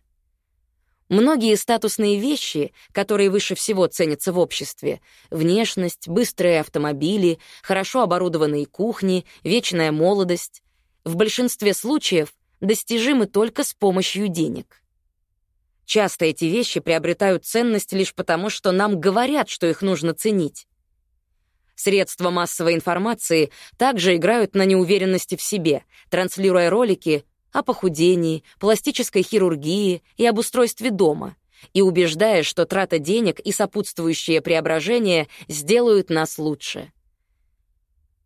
Многие статусные вещи, которые выше всего ценятся в обществе — внешность, быстрые автомобили, хорошо оборудованные кухни, вечная молодость — в большинстве случаев достижимы только с помощью денег. Часто эти вещи приобретают ценность лишь потому, что нам говорят, что их нужно ценить. Средства массовой информации также играют на неуверенности в себе, транслируя ролики о похудении, пластической хирургии и обустройстве дома, и убеждая, что трата денег и сопутствующее преображение сделают нас лучше.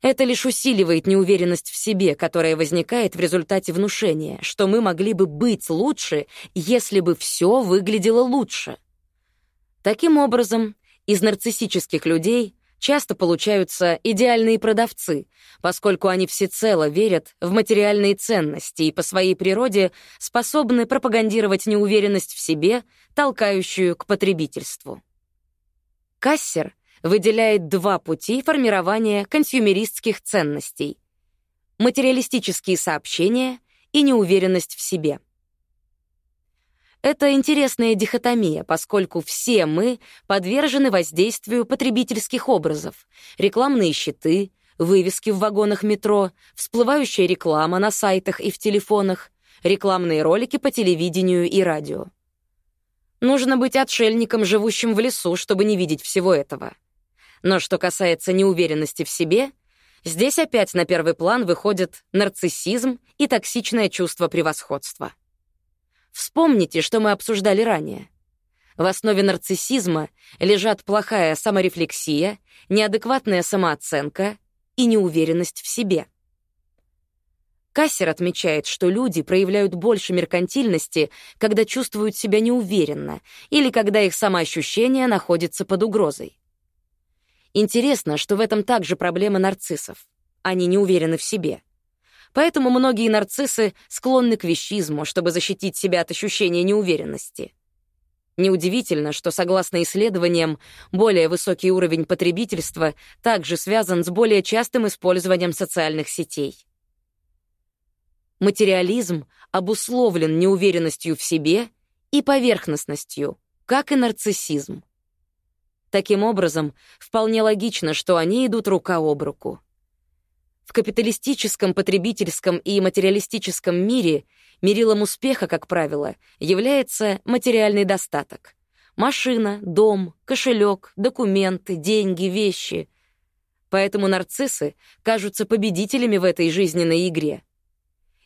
Это лишь усиливает неуверенность в себе, которая возникает в результате внушения, что мы могли бы быть лучше, если бы все выглядело лучше. Таким образом, из нарциссических людей часто получаются идеальные продавцы, поскольку они всецело верят в материальные ценности и по своей природе способны пропагандировать неуверенность в себе, толкающую к потребительству. Кассер выделяет два пути формирования консюмеристских ценностей — материалистические сообщения и неуверенность в себе. Это интересная дихотомия, поскольку все мы подвержены воздействию потребительских образов, рекламные щиты, вывески в вагонах метро, всплывающая реклама на сайтах и в телефонах, рекламные ролики по телевидению и радио. Нужно быть отшельником, живущим в лесу, чтобы не видеть всего этого. Но что касается неуверенности в себе, здесь опять на первый план выходят нарциссизм и токсичное чувство превосходства. Вспомните, что мы обсуждали ранее. В основе нарциссизма лежат плохая саморефлексия, неадекватная самооценка и неуверенность в себе. Кассер отмечает, что люди проявляют больше меркантильности, когда чувствуют себя неуверенно или когда их самоощущение находится под угрозой. Интересно, что в этом также проблема нарциссов. Они не уверены в себе. Поэтому многие нарциссы склонны к вещизму, чтобы защитить себя от ощущения неуверенности. Неудивительно, что, согласно исследованиям, более высокий уровень потребительства также связан с более частым использованием социальных сетей. Материализм обусловлен неуверенностью в себе и поверхностностью, как и нарциссизм. Таким образом, вполне логично, что они идут рука об руку. В капиталистическом, потребительском и материалистическом мире мерилом успеха, как правило, является материальный достаток. Машина, дом, кошелек, документы, деньги, вещи. Поэтому нарциссы кажутся победителями в этой жизненной игре.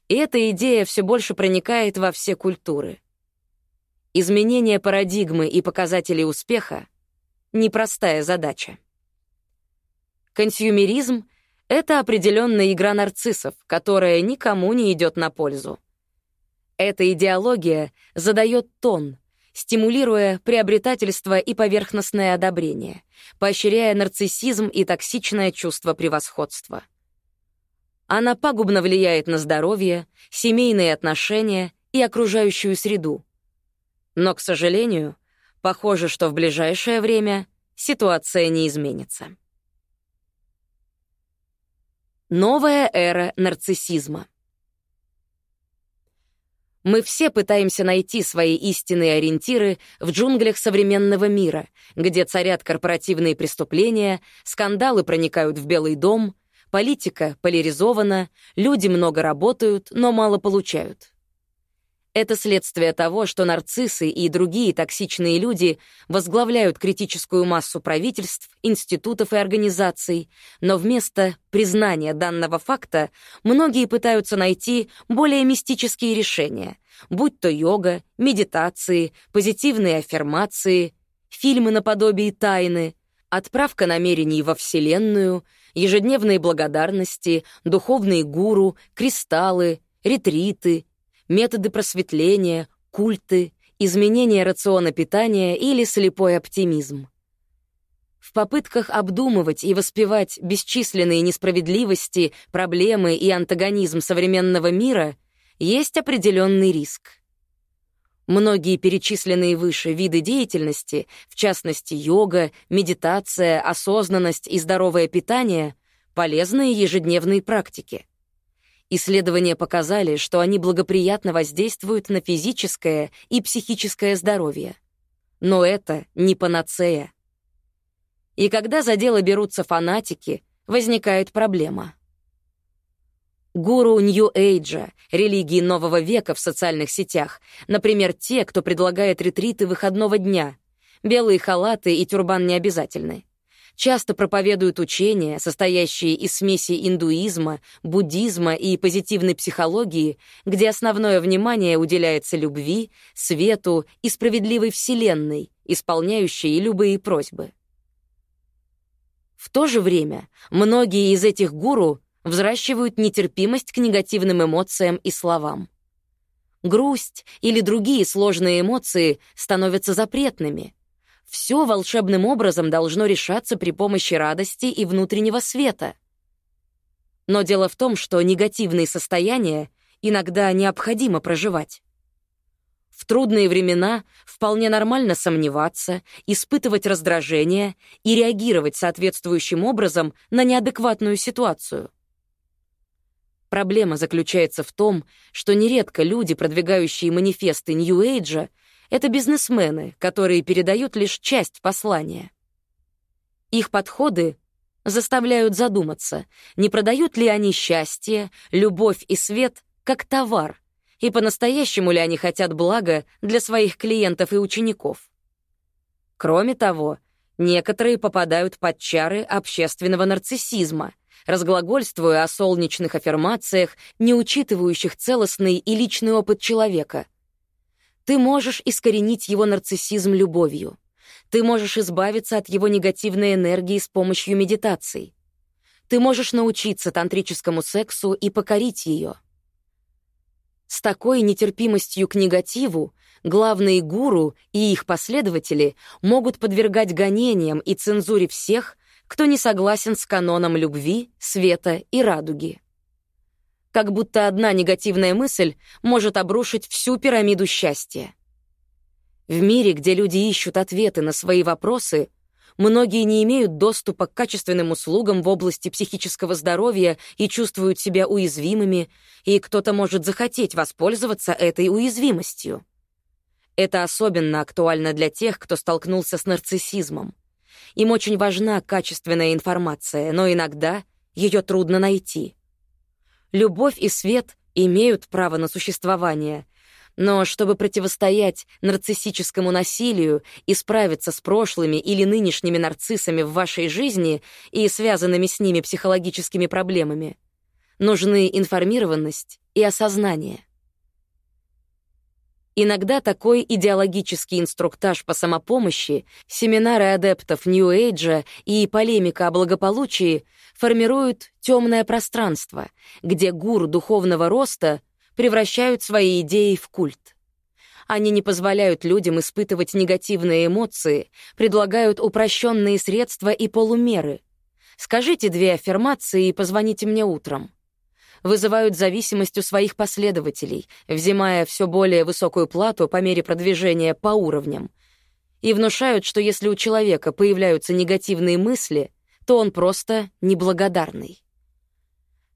И эта идея все больше проникает во все культуры. Изменение парадигмы и показателей успеха непростая задача. Консюмеризм — это определенная игра нарциссов, которая никому не идет на пользу. Эта идеология задает тон, стимулируя приобретательство и поверхностное одобрение, поощряя нарциссизм и токсичное чувство превосходства. Она пагубно влияет на здоровье, семейные отношения и окружающую среду. Но, к сожалению, Похоже, что в ближайшее время ситуация не изменится. Новая эра нарциссизма. Мы все пытаемся найти свои истинные ориентиры в джунглях современного мира, где царят корпоративные преступления, скандалы проникают в Белый дом, политика поляризована, люди много работают, но мало получают. Это следствие того, что нарциссы и другие токсичные люди возглавляют критическую массу правительств, институтов и организаций, но вместо признания данного факта многие пытаются найти более мистические решения, будь то йога, медитации, позитивные аффирмации, фильмы наподобие «Тайны», отправка намерений во Вселенную, ежедневные благодарности, духовные гуру, кристаллы, ретриты, методы просветления, культы, изменение рациона питания или слепой оптимизм. В попытках обдумывать и воспевать бесчисленные несправедливости, проблемы и антагонизм современного мира есть определенный риск. Многие перечисленные выше виды деятельности, в частности йога, медитация, осознанность и здоровое питание, полезные ежедневные практики. Исследования показали, что они благоприятно воздействуют на физическое и психическое здоровье. Но это не панацея. И когда за дело берутся фанатики, возникает проблема. Гуру Нью-Эйджа, религии нового века в социальных сетях, например, те, кто предлагает ретриты выходного дня, белые халаты и тюрбан не обязательны часто проповедуют учения, состоящие из смеси индуизма, буддизма и позитивной психологии, где основное внимание уделяется любви, свету и справедливой вселенной, исполняющей любые просьбы. В то же время многие из этих гуру взращивают нетерпимость к негативным эмоциям и словам. Грусть или другие сложные эмоции становятся запретными. Все волшебным образом должно решаться при помощи радости и внутреннего света. Но дело в том, что негативные состояния иногда необходимо проживать. В трудные времена вполне нормально сомневаться, испытывать раздражение и реагировать соответствующим образом на неадекватную ситуацию. Проблема заключается в том, что нередко люди, продвигающие манифесты Нью-Эйджа, это бизнесмены, которые передают лишь часть послания. Их подходы заставляют задуматься, не продают ли они счастье, любовь и свет как товар, и по-настоящему ли они хотят блага для своих клиентов и учеников. Кроме того, некоторые попадают под чары общественного нарциссизма, разглагольствуя о солнечных аффирмациях, не учитывающих целостный и личный опыт человека. Ты можешь искоренить его нарциссизм любовью. Ты можешь избавиться от его негативной энергии с помощью медитаций. Ты можешь научиться тантрическому сексу и покорить ее — с такой нетерпимостью к негативу главные гуру и их последователи могут подвергать гонениям и цензуре всех, кто не согласен с каноном любви, света и радуги. Как будто одна негативная мысль может обрушить всю пирамиду счастья. В мире, где люди ищут ответы на свои вопросы, Многие не имеют доступа к качественным услугам в области психического здоровья и чувствуют себя уязвимыми, и кто-то может захотеть воспользоваться этой уязвимостью. Это особенно актуально для тех, кто столкнулся с нарциссизмом. Им очень важна качественная информация, но иногда ее трудно найти. Любовь и свет имеют право на существование — но чтобы противостоять нарциссическому насилию и справиться с прошлыми или нынешними нарциссами в вашей жизни и связанными с ними психологическими проблемами, нужны информированность и осознание. Иногда такой идеологический инструктаж по самопомощи, семинары адептов Нью-Эйджа и полемика о благополучии формируют темное пространство, где гуру духовного роста превращают свои идеи в культ. Они не позволяют людям испытывать негативные эмоции, предлагают упрощенные средства и полумеры. Скажите две аффирмации и позвоните мне утром. Вызывают зависимость у своих последователей, взимая все более высокую плату по мере продвижения по уровням. И внушают, что если у человека появляются негативные мысли, то он просто неблагодарный.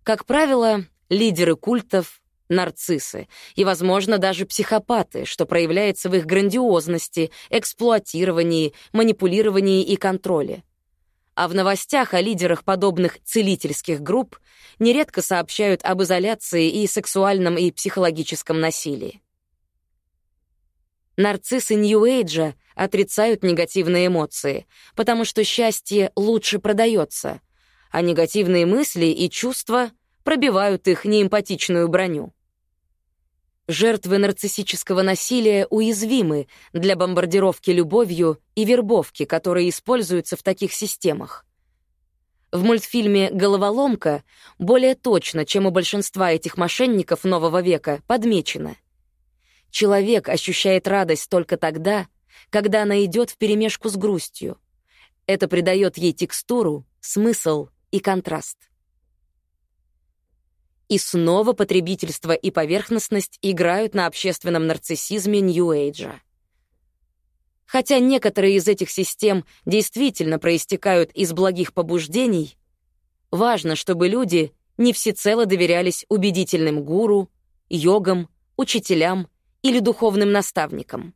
Как правило, лидеры культов нарциссы и, возможно, даже психопаты, что проявляется в их грандиозности, эксплуатировании, манипулировании и контроле. А в новостях о лидерах подобных целительских групп нередко сообщают об изоляции и сексуальном и психологическом насилии. Нарциссы Нью-Эйджа отрицают негативные эмоции, потому что счастье лучше продается, а негативные мысли и чувства пробивают их неэмпатичную броню. Жертвы нарциссического насилия уязвимы для бомбардировки любовью и вербовки, которые используются в таких системах. В мультфильме «Головоломка» более точно, чем у большинства этих мошенников нового века, подмечено. Человек ощущает радость только тогда, когда она идет вперемешку с грустью. Это придает ей текстуру, смысл и контраст. И снова потребительство и поверхностность играют на общественном нарциссизме Нью-Эйджа. Хотя некоторые из этих систем действительно проистекают из благих побуждений, важно, чтобы люди не всецело доверялись убедительным гуру, йогам, учителям или духовным наставникам.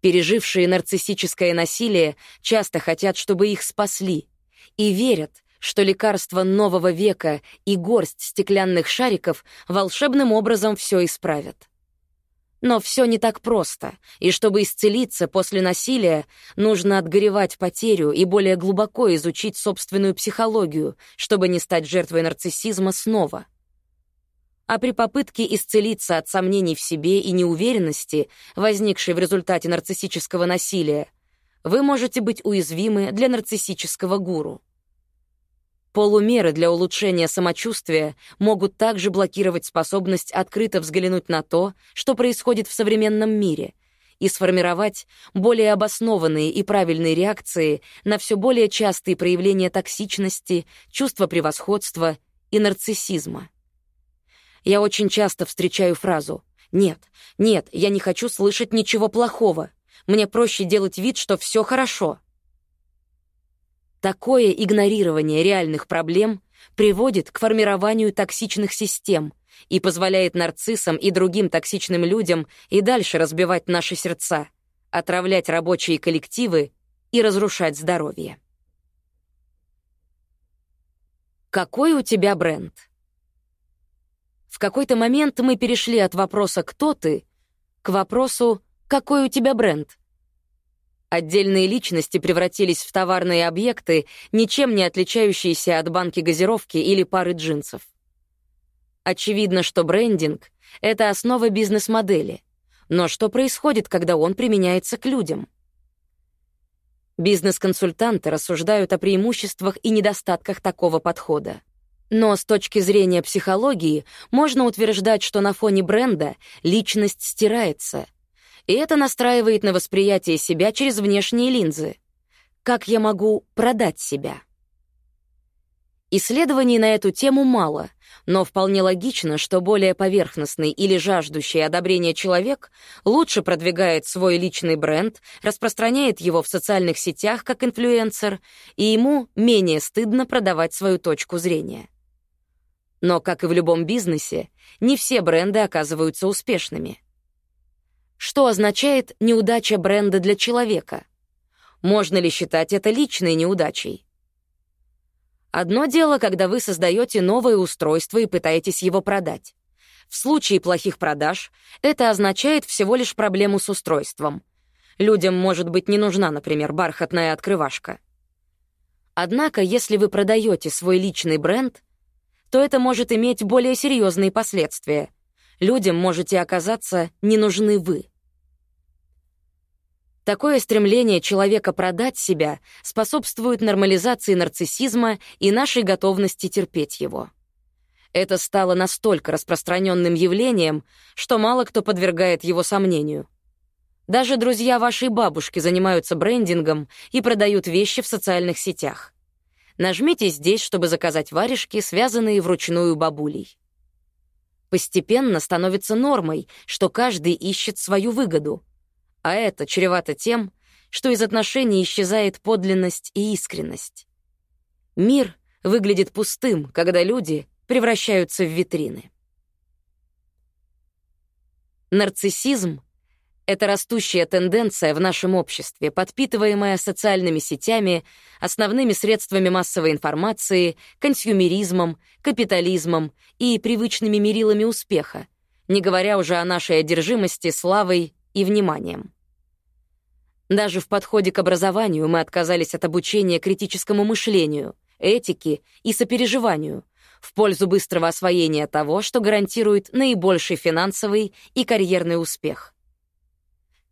Пережившие нарциссическое насилие часто хотят, чтобы их спасли, и верят, что лекарства нового века и горсть стеклянных шариков волшебным образом все исправят. Но все не так просто, и чтобы исцелиться после насилия, нужно отгоревать потерю и более глубоко изучить собственную психологию, чтобы не стать жертвой нарциссизма снова. А при попытке исцелиться от сомнений в себе и неуверенности, возникшей в результате нарциссического насилия, вы можете быть уязвимы для нарциссического гуру. Полумеры для улучшения самочувствия могут также блокировать способность открыто взглянуть на то, что происходит в современном мире, и сформировать более обоснованные и правильные реакции на все более частые проявления токсичности, чувства превосходства и нарциссизма. Я очень часто встречаю фразу «Нет, нет, я не хочу слышать ничего плохого. Мне проще делать вид, что все хорошо». Такое игнорирование реальных проблем приводит к формированию токсичных систем и позволяет нарциссам и другим токсичным людям и дальше разбивать наши сердца, отравлять рабочие коллективы и разрушать здоровье. Какой у тебя бренд? В какой-то момент мы перешли от вопроса «Кто ты?» к вопросу «Какой у тебя бренд?» Отдельные личности превратились в товарные объекты, ничем не отличающиеся от банки газировки или пары джинсов. Очевидно, что брендинг — это основа бизнес-модели. Но что происходит, когда он применяется к людям? Бизнес-консультанты рассуждают о преимуществах и недостатках такого подхода. Но с точки зрения психологии можно утверждать, что на фоне бренда личность стирается — и это настраивает на восприятие себя через внешние линзы. Как я могу продать себя? Исследований на эту тему мало, но вполне логично, что более поверхностный или жаждущий одобрения человек лучше продвигает свой личный бренд, распространяет его в социальных сетях как инфлюенсер, и ему менее стыдно продавать свою точку зрения. Но, как и в любом бизнесе, не все бренды оказываются успешными. Что означает неудача бренда для человека? Можно ли считать это личной неудачей? Одно дело, когда вы создаете новое устройство и пытаетесь его продать. В случае плохих продаж это означает всего лишь проблему с устройством. Людям, может быть, не нужна, например, бархатная открывашка. Однако, если вы продаете свой личный бренд, то это может иметь более серьезные последствия. Людям можете оказаться не нужны вы. Такое стремление человека продать себя способствует нормализации нарциссизма и нашей готовности терпеть его. Это стало настолько распространенным явлением, что мало кто подвергает его сомнению. Даже друзья вашей бабушки занимаются брендингом и продают вещи в социальных сетях. Нажмите здесь, чтобы заказать варежки, связанные вручную бабулей. Постепенно становится нормой, что каждый ищет свою выгоду — а это чревато тем, что из отношений исчезает подлинность и искренность. Мир выглядит пустым, когда люди превращаются в витрины. Нарциссизм — это растущая тенденция в нашем обществе, подпитываемая социальными сетями, основными средствами массовой информации, консюмеризмом, капитализмом и привычными мерилами успеха, не говоря уже о нашей одержимости славой и вниманием. Даже в подходе к образованию мы отказались от обучения критическому мышлению, этике и сопереживанию в пользу быстрого освоения того, что гарантирует наибольший финансовый и карьерный успех.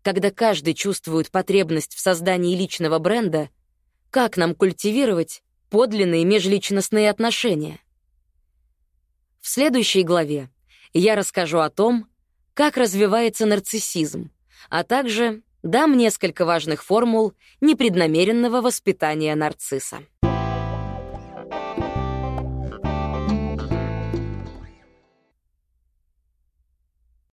Когда каждый чувствует потребность в создании личного бренда, как нам культивировать подлинные межличностные отношения? В следующей главе я расскажу о том, как развивается нарциссизм, а также дам несколько важных формул непреднамеренного воспитания нарцисса.